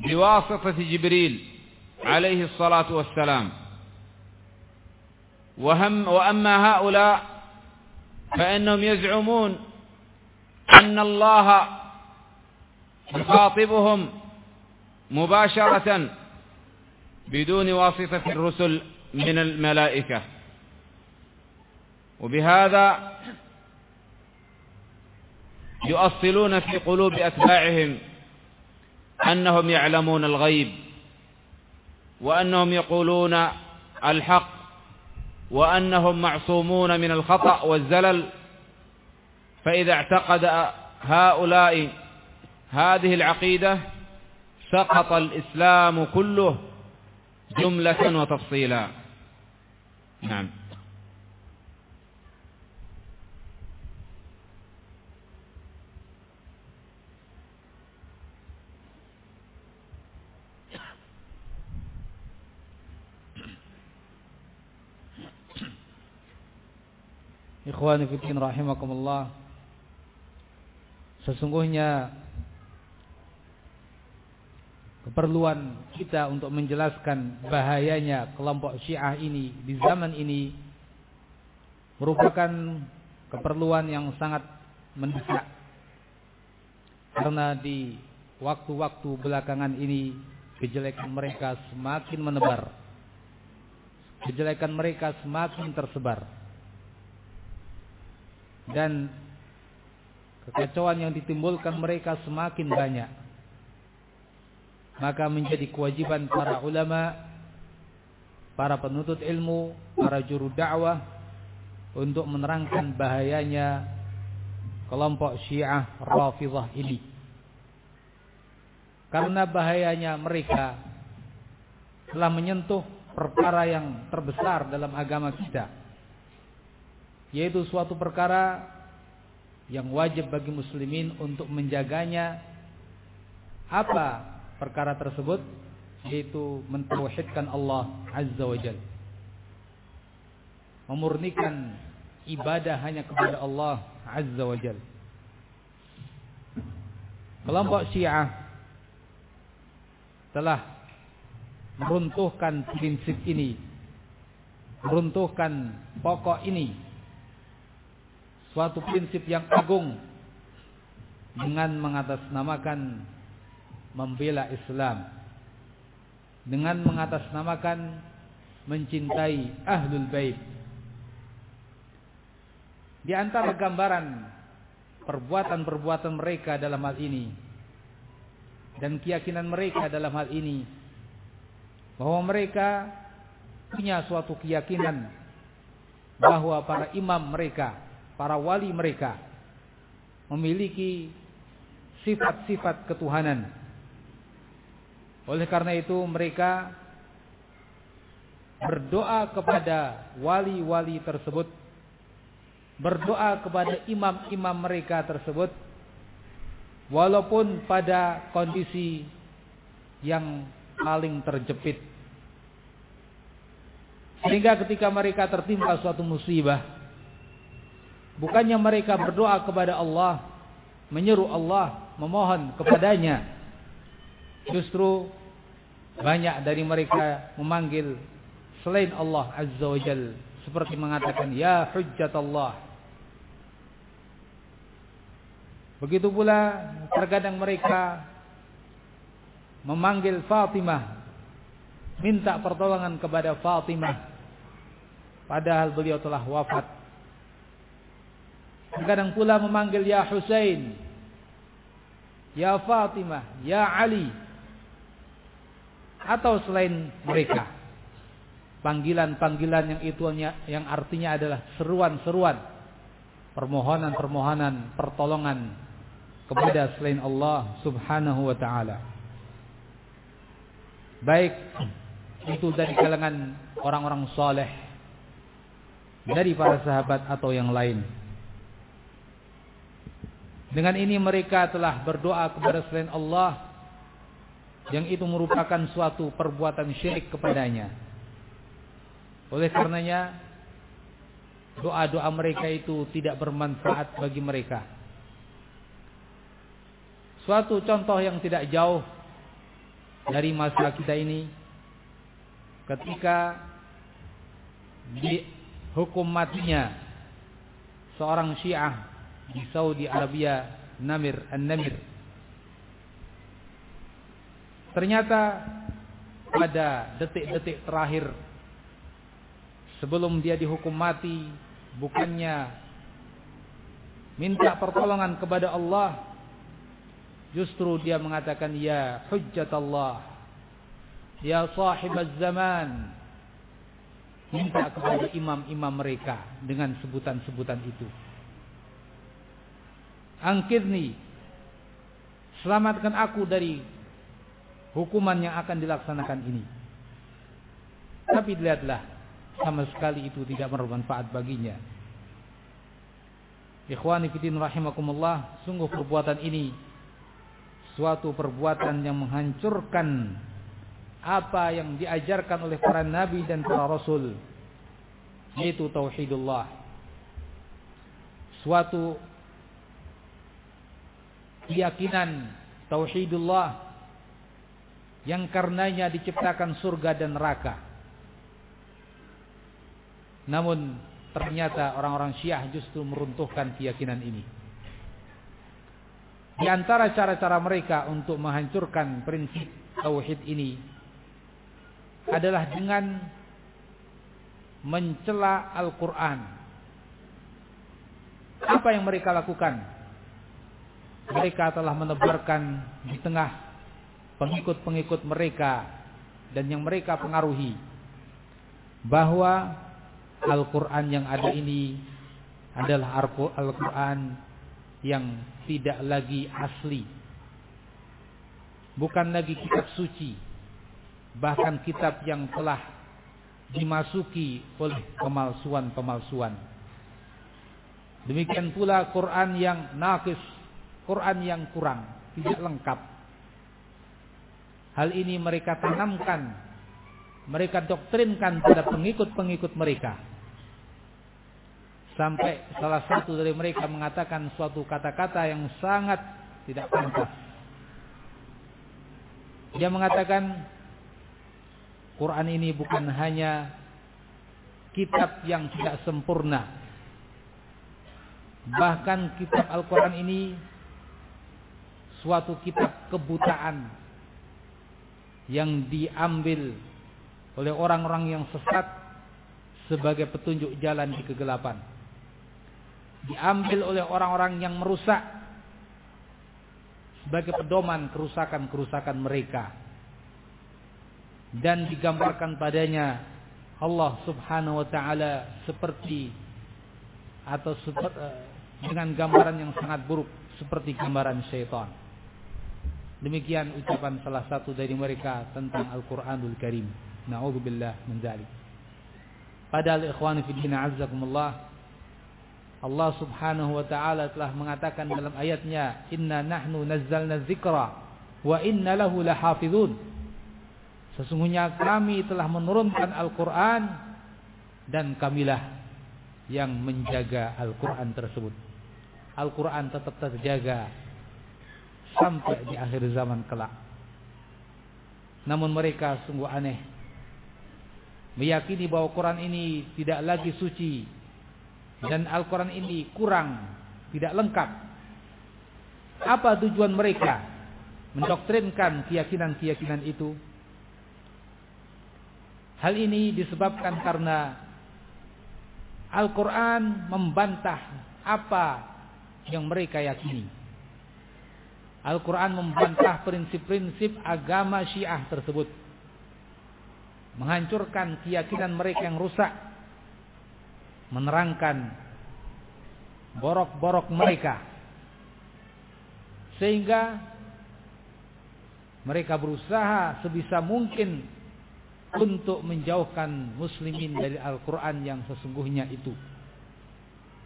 بواسطة جبريل عليه الصلاة والسلام. وهم وأما هؤلاء فإنهم يزعمون أن الله يخاطبهم مباشرة بدون واسطة الرسل من الملائكة. وبهذا يؤصلون في قلوب أتباعهم أنهم يعلمون الغيب وأنهم يقولون الحق وأنهم معصومون من الخطأ والزلل. فإذا اعتقد هؤلاء هذه العقيدة سقط الإسلام كله. جملة وتفصيلا نعم Ikhwani fiddin rahimakumullah. Sesungguhnya keperluan kita untuk menjelaskan bahayanya kelompok Syiah ini di zaman ini merupakan keperluan yang sangat mendesak. Karena di waktu-waktu belakangan ini kejelekan mereka semakin menebar. Kejelekan mereka semakin tersebar dan kekacauan yang ditimbulkan mereka semakin banyak. Maka menjadi kewajiban para ulama, para penuntut ilmu, para juru dakwah untuk menerangkan bahayanya kelompok Syiah Rafidhah ini. Karena bahayanya mereka telah menyentuh perkara yang terbesar dalam agama kita yaitu suatu perkara yang wajib bagi muslimin untuk menjaganya apa perkara tersebut yaitu mentauhidkan Allah azza wajalla memurnikan ibadah hanya kepada Allah azza wajalla kelompok Syiah telah meruntuhkan prinsip ini meruntuhkan pokok ini. Suatu prinsip yang agung dengan mengatasnamakan membela Islam dengan mengatasnamakan mencintai ahlul bait di antara gambaran perbuatan-perbuatan mereka dalam hal ini dan keyakinan mereka dalam hal ini bahwa mereka punya suatu keyakinan bahwa para imam mereka para wali mereka memiliki sifat-sifat ketuhanan. Oleh karena itu mereka berdoa kepada wali-wali tersebut, berdoa kepada imam-imam mereka tersebut, walaupun pada kondisi yang paling terjepit. Sehingga ketika mereka tertimpa suatu musibah, bukannya mereka berdoa kepada Allah, menyeru Allah, memohon kepadanya. Justru banyak dari mereka memanggil selain Allah Azza wa Jal seperti mengatakan ya hujjat Allah begitu pula terkadang mereka memanggil Fatimah minta pertolongan kepada Fatimah padahal beliau telah wafat. Terkadang pula memanggil ya Husain ya Fatimah ya Ali atau selain mereka. Panggilan-panggilan yang itu yang artinya adalah seruan-seruan, permohonan-permohonan, pertolongan kepada selain Allah Subhanahu wa taala. Baik itu dari kalangan orang-orang soleh dari para sahabat atau yang lain. Dengan ini mereka telah berdoa kepada selain Allah yang itu merupakan suatu perbuatan syirik kepadanya. Oleh karenanya doa-doa mereka itu tidak bermanfaat bagi mereka. Suatu contoh yang tidak jauh dari masa kita ini ketika di hukum matinya seorang Syiah di Saudi Arabia Namir An-Namir Ternyata pada detik-detik terakhir sebelum dia dihukum mati bukannya minta pertolongan kepada Allah justru dia mengatakan ya hujjat Allah ya sahib zaman minta kepada imam-imam mereka dengan sebutan-sebutan itu. Angkirni selamatkan aku dari hukuman yang akan dilaksanakan ini. Tapi lihatlah, sama sekali itu tidak bermanfaat baginya. Ikhwani fiddin rahimakumullah, sungguh perbuatan ini suatu perbuatan yang menghancurkan apa yang diajarkan oleh para nabi dan para rasul yaitu tauhidullah. Suatu keyakinan tauhidullah yang karenanya diciptakan surga dan neraka. Namun ternyata orang-orang Syiah justru meruntuhkan keyakinan ini. Di antara cara-cara mereka untuk menghancurkan prinsip tauhid ini adalah dengan mencela Al-Qur'an. Apa yang mereka lakukan? Mereka telah menebarkan di tengah pengikut-pengikut mereka dan yang mereka pengaruhi. Bahwa Al-Quran yang ada ini adalah Al-Quran yang tidak lagi asli. Bukan lagi kitab suci bahkan kitab yang telah dimasuki oleh pemalsuan-pemalsuan. Demikian pula Quran yang nakis Quran yang kurang tidak lengkap Hal ini mereka tanamkan, mereka doktrinkan pada pengikut-pengikut mereka. Sampai salah satu dari mereka mengatakan suatu kata-kata yang sangat tidak pantas. Dia mengatakan Quran ini bukan hanya kitab yang tidak sempurna. Bahkan kitab Al-Quran ini suatu kitab kebutaan yang diambil oleh orang-orang yang sesat sebagai petunjuk jalan di kegelapan. Diambil oleh orang-orang yang merusak sebagai pedoman kerusakan-kerusakan mereka. Dan digambarkan padanya Allah Subhanahu wa taala seperti atau eh, dengan gambaran yang sangat buruk seperti gambaran syaitan. Demikian ucapan salah satu dari mereka tentang Al-Quranul Karim. Na'udzubillah min zalik. Padahal ikhwani fi din azzakumullah Allah Subhanahu wa taala telah mengatakan dalam ayatnya inna nahnu nazzalna dzikra wa inna lahu lahafizun Sesungguhnya kami telah menurunkan Al-Qur'an dan kamilah yang menjaga Al-Quran tersebut. Al-Quran tetap terjaga sampai di akhir zaman kelak. Namun mereka sungguh aneh. Meyakini bahwa Quran ini tidak lagi suci. Dan Al-Quran ini kurang, tidak lengkap. Apa tujuan mereka? Mendoktrinkan keyakinan-keyakinan itu. Hal ini disebabkan karena Al-Quran membantah apa yang mereka yakini. Al-Quran membantah prinsip-prinsip agama syiah tersebut. Menghancurkan keyakinan mereka yang rusak. Menerangkan borok-borok mereka. Sehingga mereka berusaha sebisa mungkin untuk menjauhkan muslimin dari Al-Quran yang sesungguhnya itu.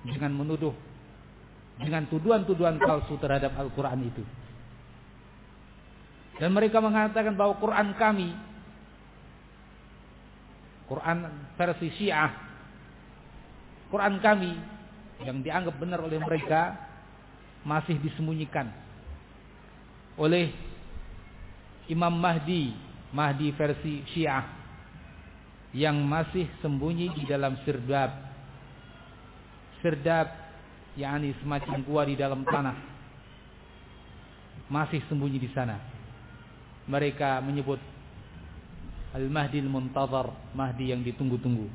Dengan menuduh, dengan tuduhan-tuduhan palsu terhadap Al-Quran itu. Dan mereka mengatakan bahwa Quran kami, Quran versi Syiah, Quran kami yang dianggap benar oleh mereka masih disembunyikan oleh Imam Mahdi Mahdi versi Syiah yang masih sembunyi di dalam sirdab. Sirdab yakni semacam gua di dalam tanah. Masih sembunyi di sana. Mereka menyebut Al-Mahdi Al-Muntazar, Mahdi yang ditunggu-tunggu.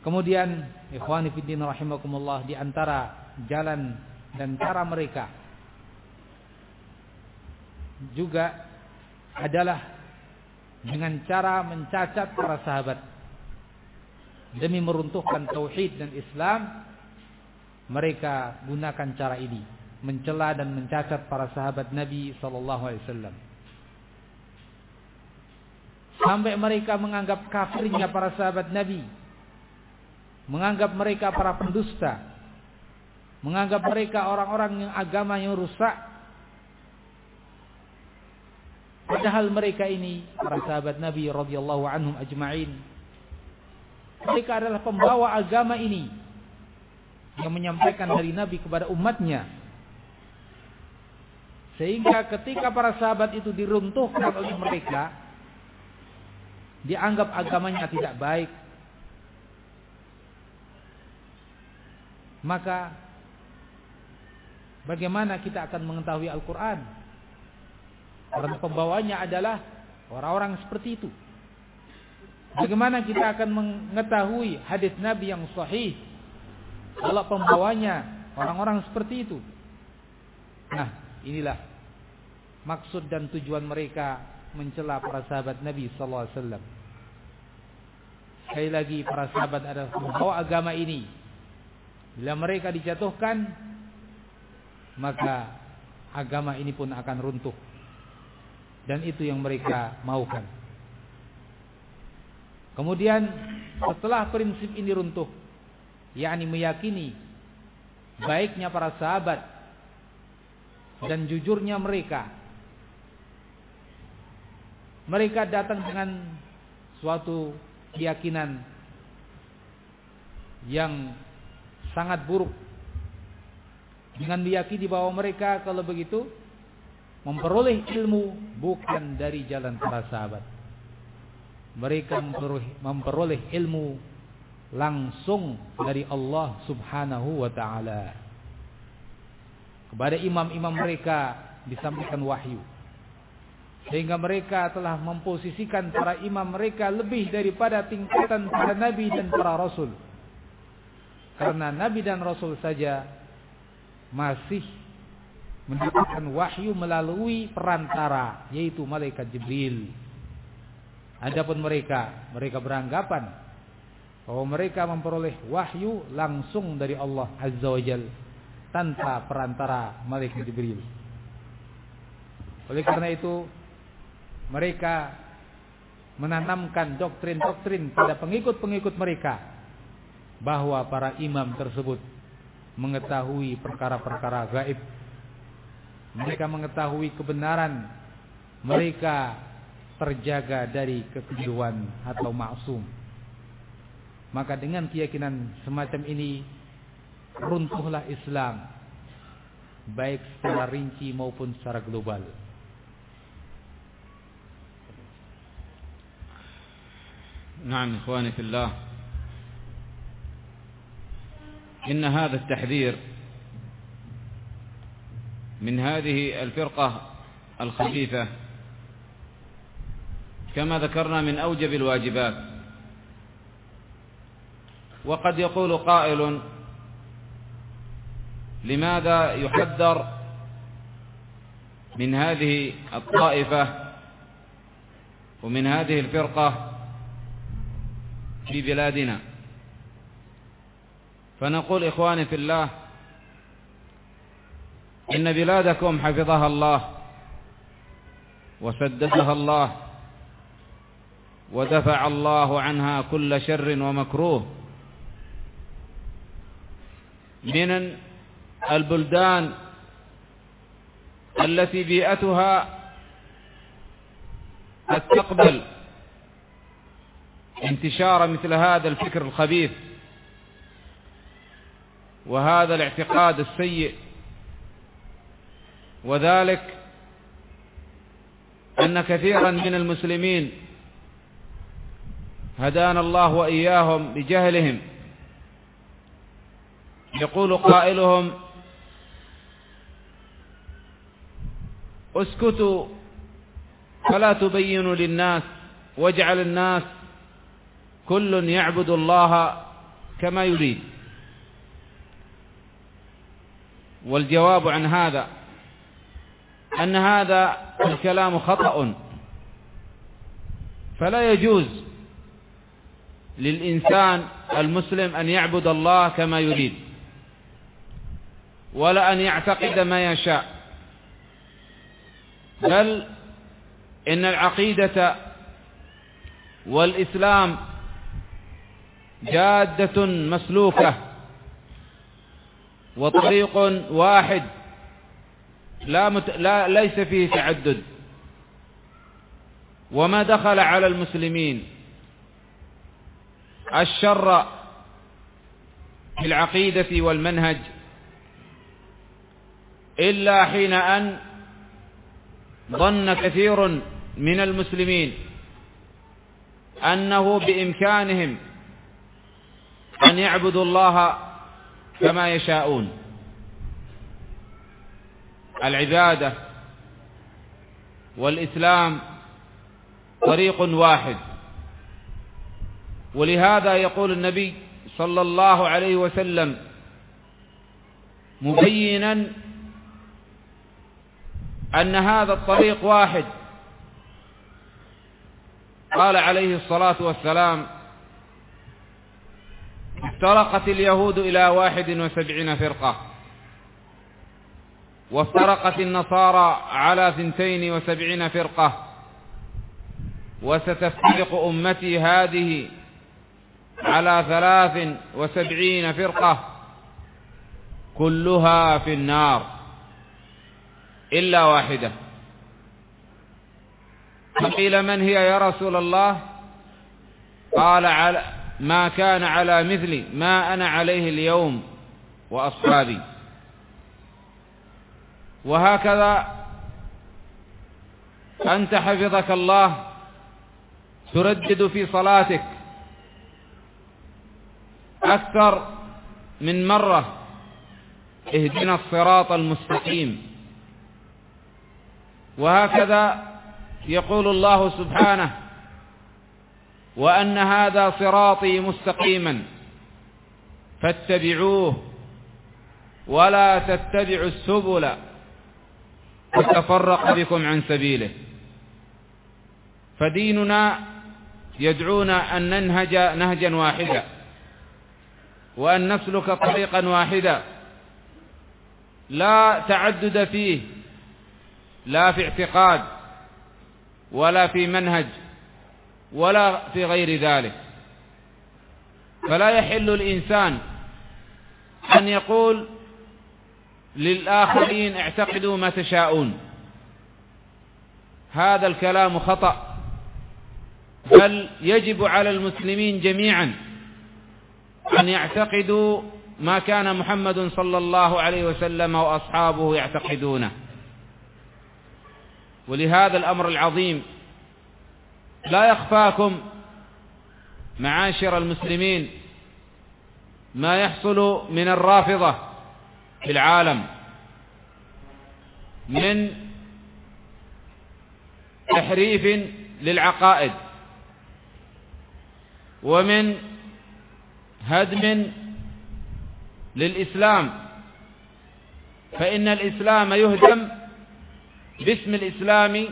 Kemudian ikhwani fiddin rahimakumullah di antara jalan dan cara mereka juga adalah dengan cara mencacat para sahabat demi meruntuhkan tauhid dan Islam mereka gunakan cara ini mencela dan mencacat para sahabat Nabi sallallahu alaihi wasallam sampai mereka menganggap kafirnya para sahabat Nabi menganggap mereka para pendusta menganggap mereka orang-orang yang agama yang rusak Padahal mereka ini para sahabat Nabi radhiyallahu anhum ajma'in. Mereka adalah pembawa agama ini yang menyampaikan dari Nabi kepada umatnya. Sehingga ketika para sahabat itu diruntuhkan oleh mereka, dianggap agamanya tidak baik. Maka bagaimana kita akan mengetahui Al-Quran? Karena pembawanya adalah orang-orang seperti itu. Bagaimana kita akan mengetahui hadis Nabi yang sahih kalau pembawanya orang-orang seperti itu? Nah, inilah maksud dan tujuan mereka mencela para sahabat Nabi sallallahu alaihi wasallam. Sekali lagi para sahabat adalah pembawa agama ini. Bila mereka dijatuhkan, maka agama ini pun akan runtuh dan itu yang mereka maukan. Kemudian setelah prinsip ini runtuh, yakni meyakini baiknya para sahabat dan jujurnya mereka, mereka datang dengan suatu keyakinan yang sangat buruk dengan meyakini bahwa mereka kalau begitu memperoleh ilmu bukan dari jalan para sahabat. Mereka memperoleh ilmu langsung dari Allah Subhanahu wa taala. Kepada imam-imam mereka disampaikan wahyu. Sehingga mereka telah memposisikan para imam mereka lebih daripada tingkatan para nabi dan para rasul. Karena nabi dan rasul saja masih mendapatkan wahyu melalui perantara yaitu malaikat Jibril. Adapun mereka, mereka beranggapan bahwa mereka memperoleh wahyu langsung dari Allah Azza wa Jal tanpa perantara malaikat Jibril. Oleh karena itu mereka menanamkan doktrin-doktrin pada pengikut-pengikut mereka bahwa para imam tersebut mengetahui perkara-perkara gaib. Mereka mengetahui kebenaran. Mereka terjaga dari kekeliruan atau maksum. Maka dengan keyakinan semacam ini runtuhlah Islam baik secara rinci maupun secara global. نعم إخواني في الله. إن هذا التحذير من هذه الفرقة الخبيثة كما ذكرنا من أوجب الواجبات. وقد يقول قائل لماذا يحذر من هذه الطائفة ومن هذه الفرقة في بلادنا. فنقول إخواني في الله إن بلادكم حفظها الله وسددها الله ودفع الله عنها كل شر ومكروه. من البلدان التي بيئتها قد تقبل انتشار مثل هذا الفكر الخبيث وهذا الاعتقاد السيء. وذلك أن كثيرا من المسلمين هدانا الله وإياهم بجهلهم يقول قائلهم اسكتوا فلا تبينوا للناس واجعل الناس كل يعبد الله كما يريد. والجواب عن هذا أن هذا الكلام خطأ. فلا يجوز للإنسان المسلم أن يعبد الله كما يريد ولا أن يعتقد ما يشاء. بل إن العقيدة والإسلام جادة مسلوكة وطريق واحد لا, مت... لا ليس فيه تعدد وما دخل على المسلمين الشر في العقيدة والمنهج إلا حين أن ظن كثير من المسلمين أنه بإمكانهم أن يعبدوا الله كما يشاءون. العبادة والإسلام طريق واحد. ولهذا يقول النبي صلى الله عليه وسلم مبينا أن هذا الطريق واحد. قال عليه الصلاة والسلام افترقت اليهود إلى واحد وسبعين فرقة. وافترقت النصارى على ثنتين وسبعين فرقة. وستفترق أمتي هذه على ثلاث وسبعين فرقة. كلها في النار. إلا واحدة. فقيل من هي يا رسول الله؟ قال على ما كان على مثلي ما أنا عليه اليوم وأصحابي. وهكذا أنت حفظك الله تردد في صلاتك أكثر من مرة. اهدنا الصراط المستقيم. وهكذا يقول الله سبحانه وأن هذا صراطي مستقيما. فاتبعوه ولا تتبعوا السبل. فتفرق بكم عن سبيله. فديننا يدعونا أن ننهج نهجا واحدا. وأن نسلك طريقا واحدا. لا تعدد فيه. لا في اعتقاد. ولا في منهج. ولا في غير ذلك. فلا يحل الإنسان أن يقول للآخرين اعتقدوا ما تشاءون. هذا الكلام خطأ بل يجب على المسلمين جميعا أن يعتقدوا ما كان محمد صلى الله عليه وسلم وأصحابه يعتقدونه. ولهذا الأمر العظيم لا يخفاكم معاشر المسلمين ما يحصل من الرافضة في العالم من تحريف للعقائد ومن هدم للإسلام فإن الإسلام يهدم باسم الإسلام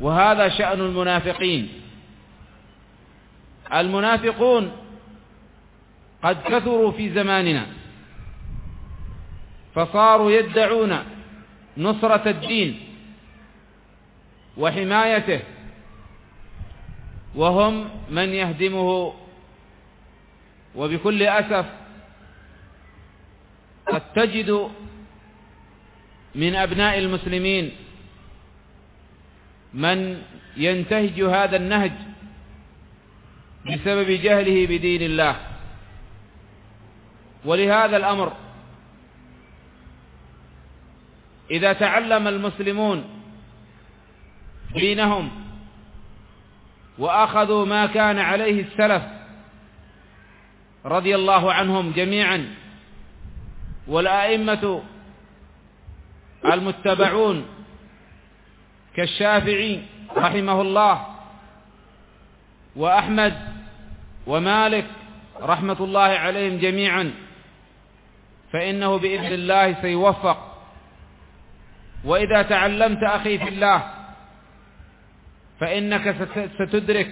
وهذا شأن المنافقين. المنافقون قد كثروا في زماننا فصاروا يدعون نصرة الدين وحمايته وهم من يهدمه. وبكل أسف قد تجد من أبناء المسلمين من ينتهج هذا النهج بسبب جهله بدين الله. ولهذا الأمر إذا تعلم المسلمون دينهم وأخذوا ما كان عليه السلف رضي الله عنهم جميعا والآئمة المتبعون كالشافعي رحمه الله وأحمد ومالك رحمة الله عليهم جميعا فإنه بإذن الله سيوفق. وإذا تعلمت أخي في الله فإنك ستدرك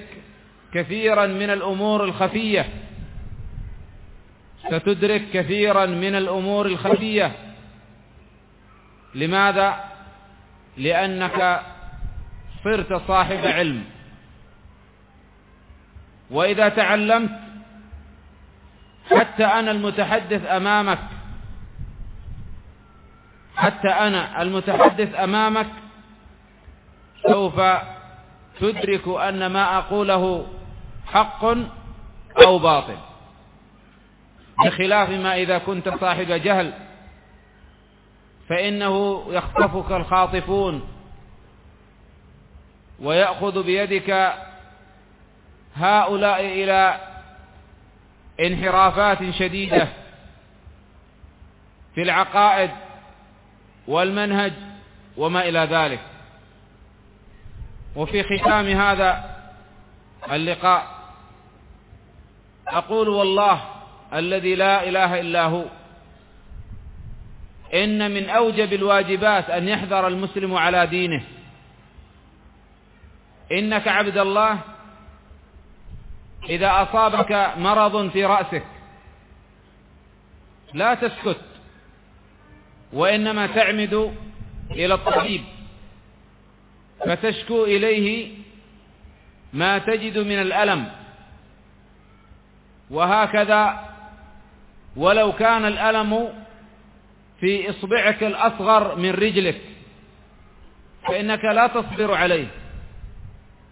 كثيرا من الأمور الخفية. ستدرك كثيرا من الأمور الخفية. لماذا؟ لأنك صرت صاحب علم. وإذا تعلمت حتى أنا المتحدث أمامك حتى أنا المتحدث أمامك سوف تدرك أن ما أقوله حق أو باطل. بخلاف ما إذا كنت صاحب جهل فإنه يخطفك الخاطفون. ويأخذ بيدك هؤلاء إلى انحرافات شديدة في العقائد والمنهج وما إلى ذلك. وفي ختام هذا اللقاء أقول والله الذي لا إله إلا هو إن من أوجب الواجبات أن يحذر المسلم على دينه. إنك عبد الله إذا أصابك مرض في رأسك. لا تسكت وإنما تعمد إلى الطبيب فتشكو إليه ما تجد من الألم. وهكذا ولو كان الألم في إصبعك الأصغر من رجلك فإنك لا تصبر عليه.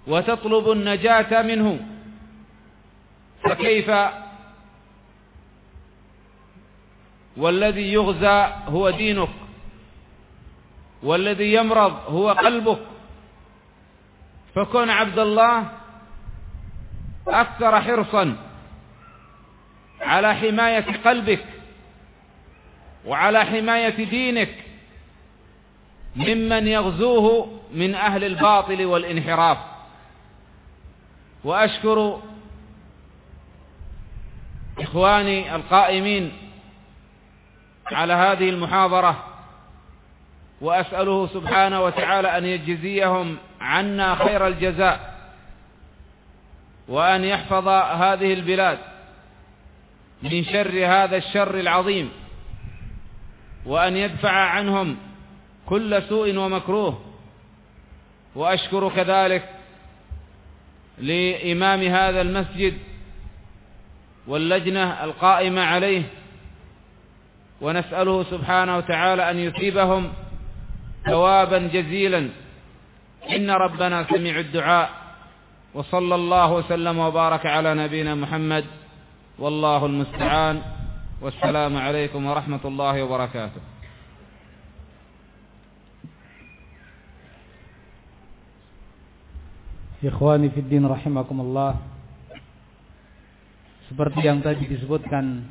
وتطلب النجاة منه. فكيف؟ والذي يغزى هو دينك. والذي يمرض هو قلبك. فكن عبد الله أكثر حرصا على حماية قلبك وعلى حماية دينك ممن يغزوه من أهل الباطل والانحراف. وأشكر إخواني القائمين على هذه المحاضرة وأسأله سبحانه وتعالى أن يجزيهم عنا خير الجزاء وأن يحفظ هذه البلاد من شر هذا الشر العظيم وأن يدفع عنهم كل سوء ومكروه وأشكر كذلك لإمام هذا المسجد واللجنة القائمة عليه ونسأله سبحانه وتعالى أن يثيبهم ثوابا جزيلا. إن ربنا سميع الدعاء وصلى الله وسلم وبارك على نبينا محمد والله المستعان. والسلام عليكم ورحمة الله وبركاته. Ikhwani Fiddin Rahimakumullah. Seperti yang tadi disebutkan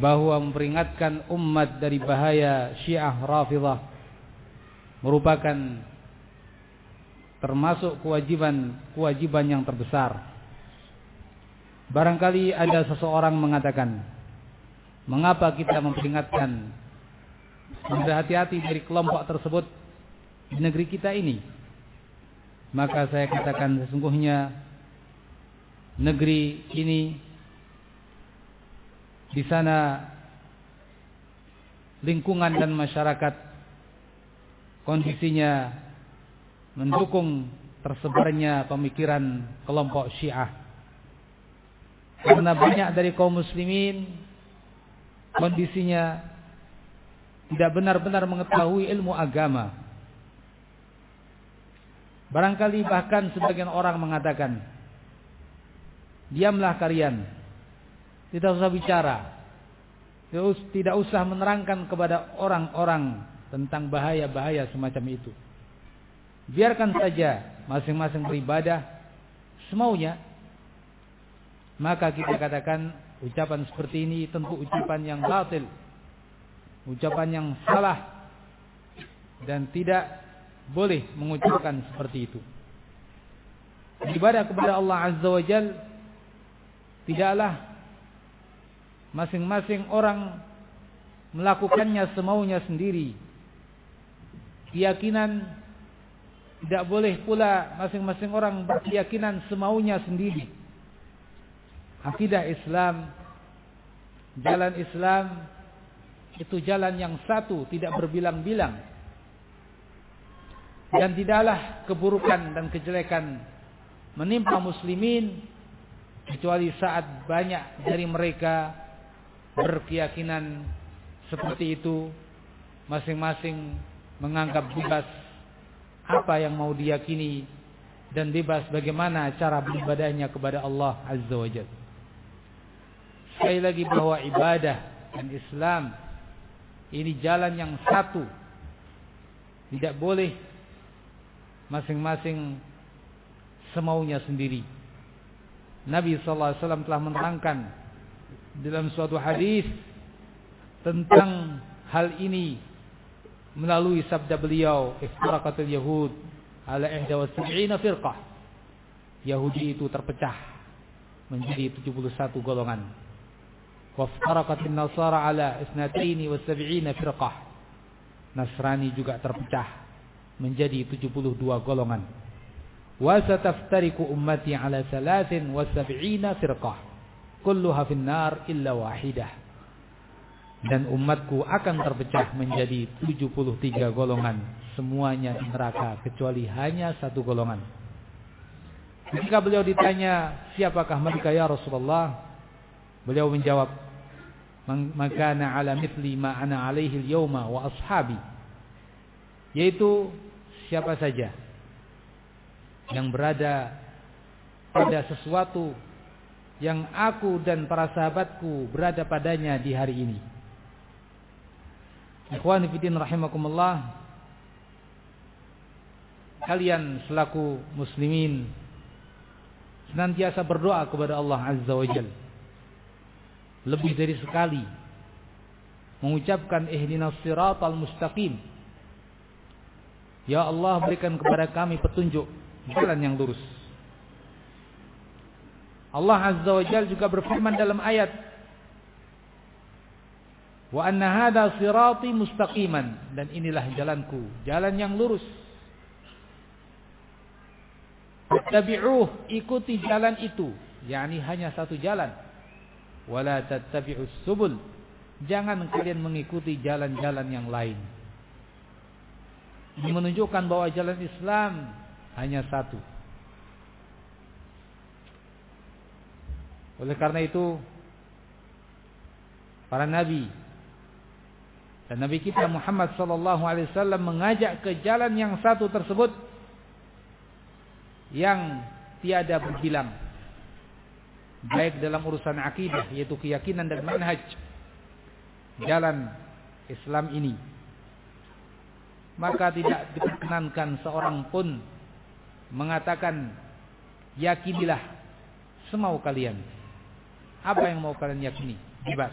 Bahwa memperingatkan umat dari bahaya syiah rafidah Merupakan Termasuk kewajiban-kewajiban yang terbesar. Barangkali ada seseorang mengatakan Mengapa kita memperingatkan? Berhati-hati dari kelompok tersebut Di negeri kita ini maka saya katakan sesungguhnya negeri ini di sana lingkungan dan masyarakat kondisinya mendukung tersebarnya pemikiran kelompok Syiah. Karena banyak dari kaum muslimin kondisinya tidak benar-benar mengetahui ilmu agama Barangkali bahkan sebagian orang mengatakan, diamlah kalian, tidak usah bicara, tidak usah menerangkan kepada orang-orang tentang bahaya-bahaya semacam itu. Biarkan saja masing-masing beribadah semaunya. Maka kita katakan ucapan seperti ini tentu ucapan yang batil. Ucapan yang salah dan tidak boleh mengucapkan seperti itu. Ibadah kepada Allah Azza wa Jal tidaklah masing-masing orang melakukannya semaunya sendiri. Keyakinan tidak boleh pula masing-masing orang berkeyakinan semaunya sendiri. Akidah Islam, jalan Islam itu jalan yang satu, tidak berbilang-bilang dan tidaklah keburukan dan kejelekan menimpa muslimin kecuali saat banyak dari mereka berkeyakinan seperti itu masing-masing menganggap bebas apa yang mau diyakini dan bebas bagaimana cara beribadahnya kepada Allah Azza wa Jalla. Sekali lagi bahwa ibadah dan Islam ini jalan yang satu. Tidak boleh masing-masing semaunya sendiri. Nabi wasallam telah menerangkan dalam suatu hadis tentang hal ini melalui sabda beliau iftaraqatul yahud ala 71 firqah. Yahudi itu terpecah menjadi 71 golongan. Waftaraqatin nasara ala 72 firqah. Nasrani juga terpecah menjadi 72 golongan. Wa sataftariku ummati ala salasin wa sab'ina firqah. Kulluha finnar illa wahidah. Dan umatku akan terpecah menjadi 73 golongan. Semuanya di neraka kecuali hanya satu golongan. Ketika beliau ditanya, siapakah mereka ya Rasulullah? Beliau menjawab, "Makana ala mithli ma ana alaihi al-yawma wa ashabi." Yaitu siapa saja yang berada pada sesuatu yang aku dan para sahabatku berada padanya di hari ini. Ikhwan fillah rahimakumullah. Kalian selaku muslimin senantiasa berdoa kepada Allah Azza wa Jalla. Lebih dari sekali mengucapkan ihdinas siratal mustaqim Ya Allah berikan kepada kami petunjuk jalan yang lurus. Allah Azza wa Jalla juga berfirman dalam ayat Wa anna hadha sirati mustaqiman dan inilah jalanku, jalan yang lurus. Tabi'uh, ikuti jalan itu, yakni hanya satu jalan. Wala tattabi'us subul. Jangan kalian mengikuti jalan-jalan yang lain. Menunjukkan bahwa jalan Islam hanya satu. Oleh karena itu para nabi dan nabi kita Muhammad sallallahu alaihi wasallam mengajak ke jalan yang satu tersebut yang tiada berbilang. Baik dalam urusan akidah yaitu keyakinan dan manhaj jalan Islam ini. Maka tidak diperkenankan seorang pun mengatakan yakinilah semau kalian. Apa yang mau kalian yakini? Bebas.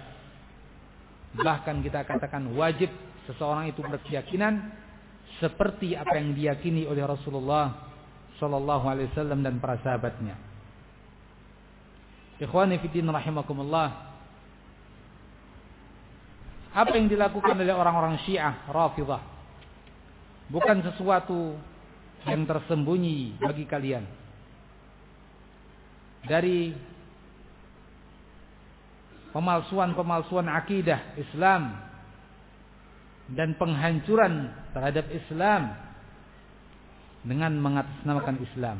Bahkan kita katakan wajib seseorang itu berkeyakinan seperti apa yang diyakini oleh Rasulullah sallallahu alaihi wasallam dan para sahabatnya. Ikhwani fillah rahimakumullah. Apa yang dilakukan oleh orang-orang Syiah Rafidhah bukan sesuatu yang tersembunyi bagi kalian. Dari pemalsuan-pemalsuan akidah Islam dan penghancuran terhadap Islam dengan mengatasnamakan Islam.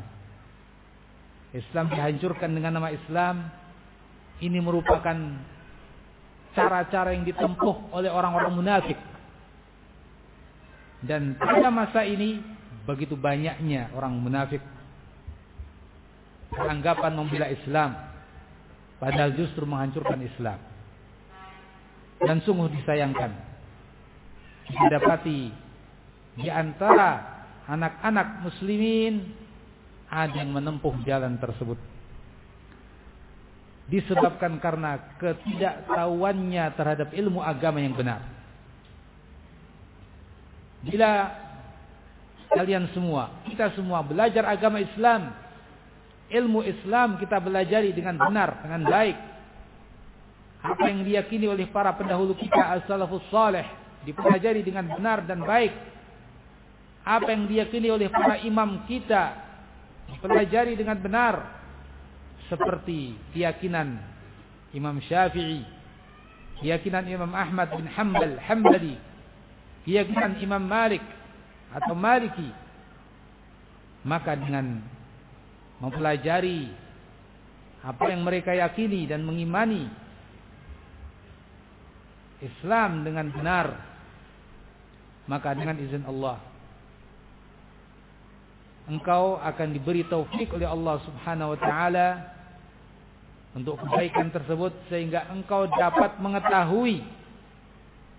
Islam dihancurkan dengan nama Islam. Ini merupakan cara-cara yang ditempuh oleh orang-orang munafik. Dan pada masa ini begitu banyaknya orang munafik beranggapan membela Islam padahal justru menghancurkan Islam. Dan sungguh disayangkan didapati di antara anak-anak muslimin ada yang menempuh jalan tersebut. Disebabkan karena ketidaktahuannya terhadap ilmu agama yang benar. Bila kalian semua, kita semua belajar agama Islam, ilmu Islam kita belajari dengan benar, dengan baik. Apa yang diyakini oleh para pendahulu kita as-salafus salih dipelajari dengan benar dan baik. Apa yang diyakini oleh para imam kita dipelajari dengan benar seperti keyakinan Imam Syafi'i, keyakinan Imam Ahmad bin Hanbal Hambali, keyakinan Imam Malik atau Maliki. Maka dengan mempelajari apa yang mereka yakini dan mengimani Islam dengan benar maka dengan izin Allah engkau akan diberi taufik oleh Allah Subhanahu wa taala untuk kebaikan tersebut sehingga engkau dapat mengetahui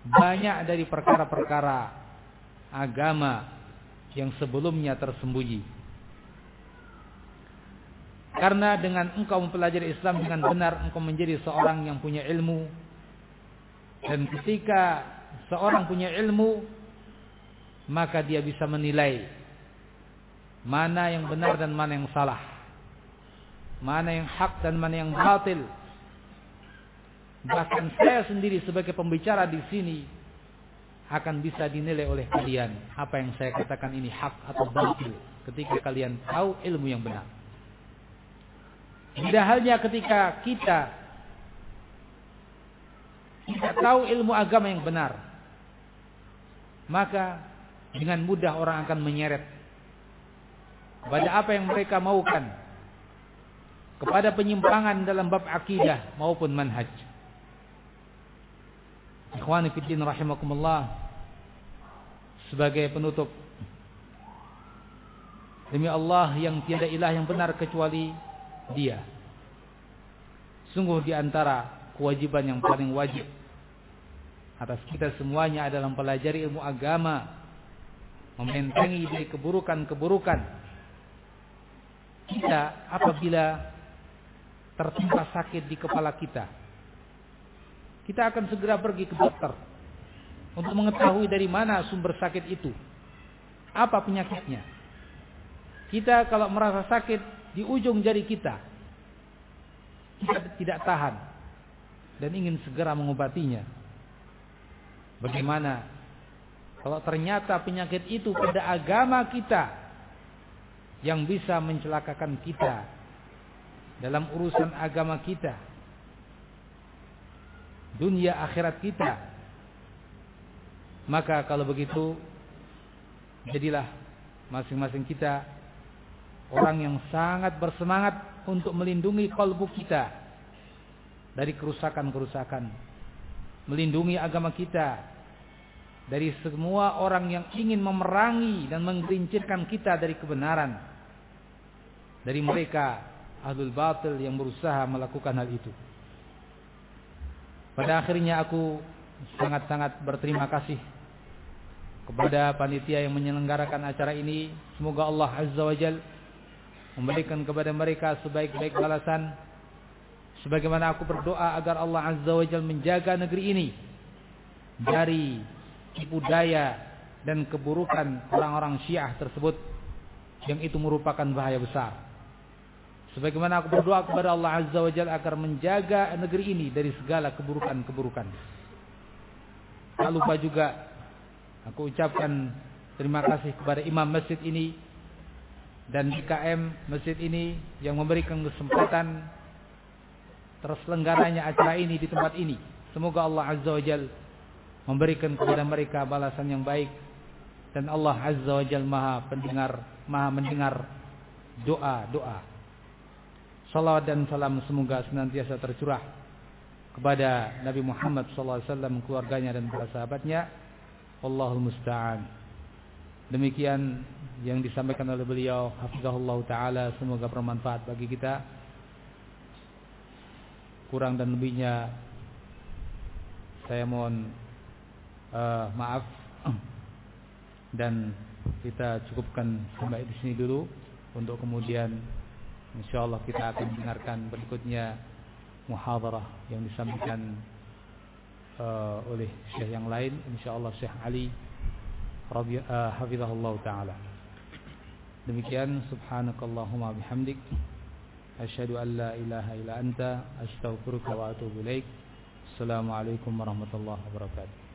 banyak dari perkara-perkara agama yang sebelumnya tersembunyi. Karena dengan engkau mempelajari Islam dengan benar, engkau menjadi seorang yang punya ilmu. Dan ketika seorang punya ilmu, maka dia bisa menilai mana yang benar dan mana yang salah. Mana yang hak dan mana yang batil. Bahkan saya sendiri sebagai pembicara di sini akan bisa dinilai oleh kalian apa yang saya katakan ini hak atau batil ketika kalian tahu ilmu yang benar. Tidak halnya ketika kita tidak tahu ilmu agama yang benar, maka dengan mudah orang akan menyeret kepada apa yang mereka maukan kepada penyimpangan dalam bab akidah maupun manhaj. Ikhwani fiddin rahimakumullah sebagai penutup demi Allah yang tiada ilah yang benar kecuali Dia. Sungguh di antara kewajiban yang paling wajib atas kita semuanya adalah mempelajari ilmu agama membentengi dari keburukan-keburukan. Kita apabila tertimpa sakit di kepala kita, kita akan segera pergi ke dokter untuk mengetahui dari mana sumber sakit itu. Apa penyakitnya? Kita kalau merasa sakit di ujung jari kita, kita tidak tahan dan ingin segera mengobatinya. Bagaimana kalau ternyata penyakit itu pada agama kita yang bisa mencelakakan kita dalam urusan agama kita, dunia akhirat kita, maka kalau begitu jadilah masing-masing kita orang yang sangat bersemangat untuk melindungi kalbu kita dari kerusakan-kerusakan, melindungi agama kita dari semua orang yang ingin memerangi dan menggelincirkan kita dari kebenaran. dari mereka ahlul batil yang berusaha melakukan hal itu. Pada akhirnya aku sangat-sangat berterima kasih kepada panitia yang menyelenggarakan acara ini. Semoga Allah Azza wa Jal memberikan kepada mereka sebaik-baik balasan. Sebagaimana aku berdoa agar Allah Azza wa Jal menjaga negeri ini dari tipu daya dan keburukan orang-orang Syiah tersebut yang itu merupakan bahaya besar. Sebagaimana aku berdoa kepada Allah Azza wa Jalla agar menjaga negeri ini dari segala keburukan-keburukan. Tak lupa juga aku ucapkan terima kasih kepada imam masjid ini dan IKM masjid ini yang memberikan kesempatan terselenggaranya acara ini di tempat ini. Semoga Allah Azza wa Jalla memberikan kepada mereka balasan yang baik dan Allah Azza wa Jalla Maha pendengar, Maha mendengar doa-doa. Salawat dan salam semoga senantiasa tercurah kepada Nabi Muhammad SAW, keluarganya dan para sahabatnya. Allahul Musta'an. Demikian yang disampaikan oleh beliau. Hafizahullah Ta'ala. Semoga bermanfaat bagi kita. Kurang dan lebihnya saya mohon uh, maaf dan kita cukupkan sampai di sini dulu untuk kemudian InsyaAllah kita akan dengarkan berikutnya muhadarah yang disampaikan uh, oleh syekh yang lain insyaallah Syekh Ali radhi uh, hafizahullah taala. Demikian subhanakallahumma bihamdik asyhadu an la ilaha illa anta astaghfiruka wa atubu ilaik. Assalamualaikum warahmatullahi wabarakatuh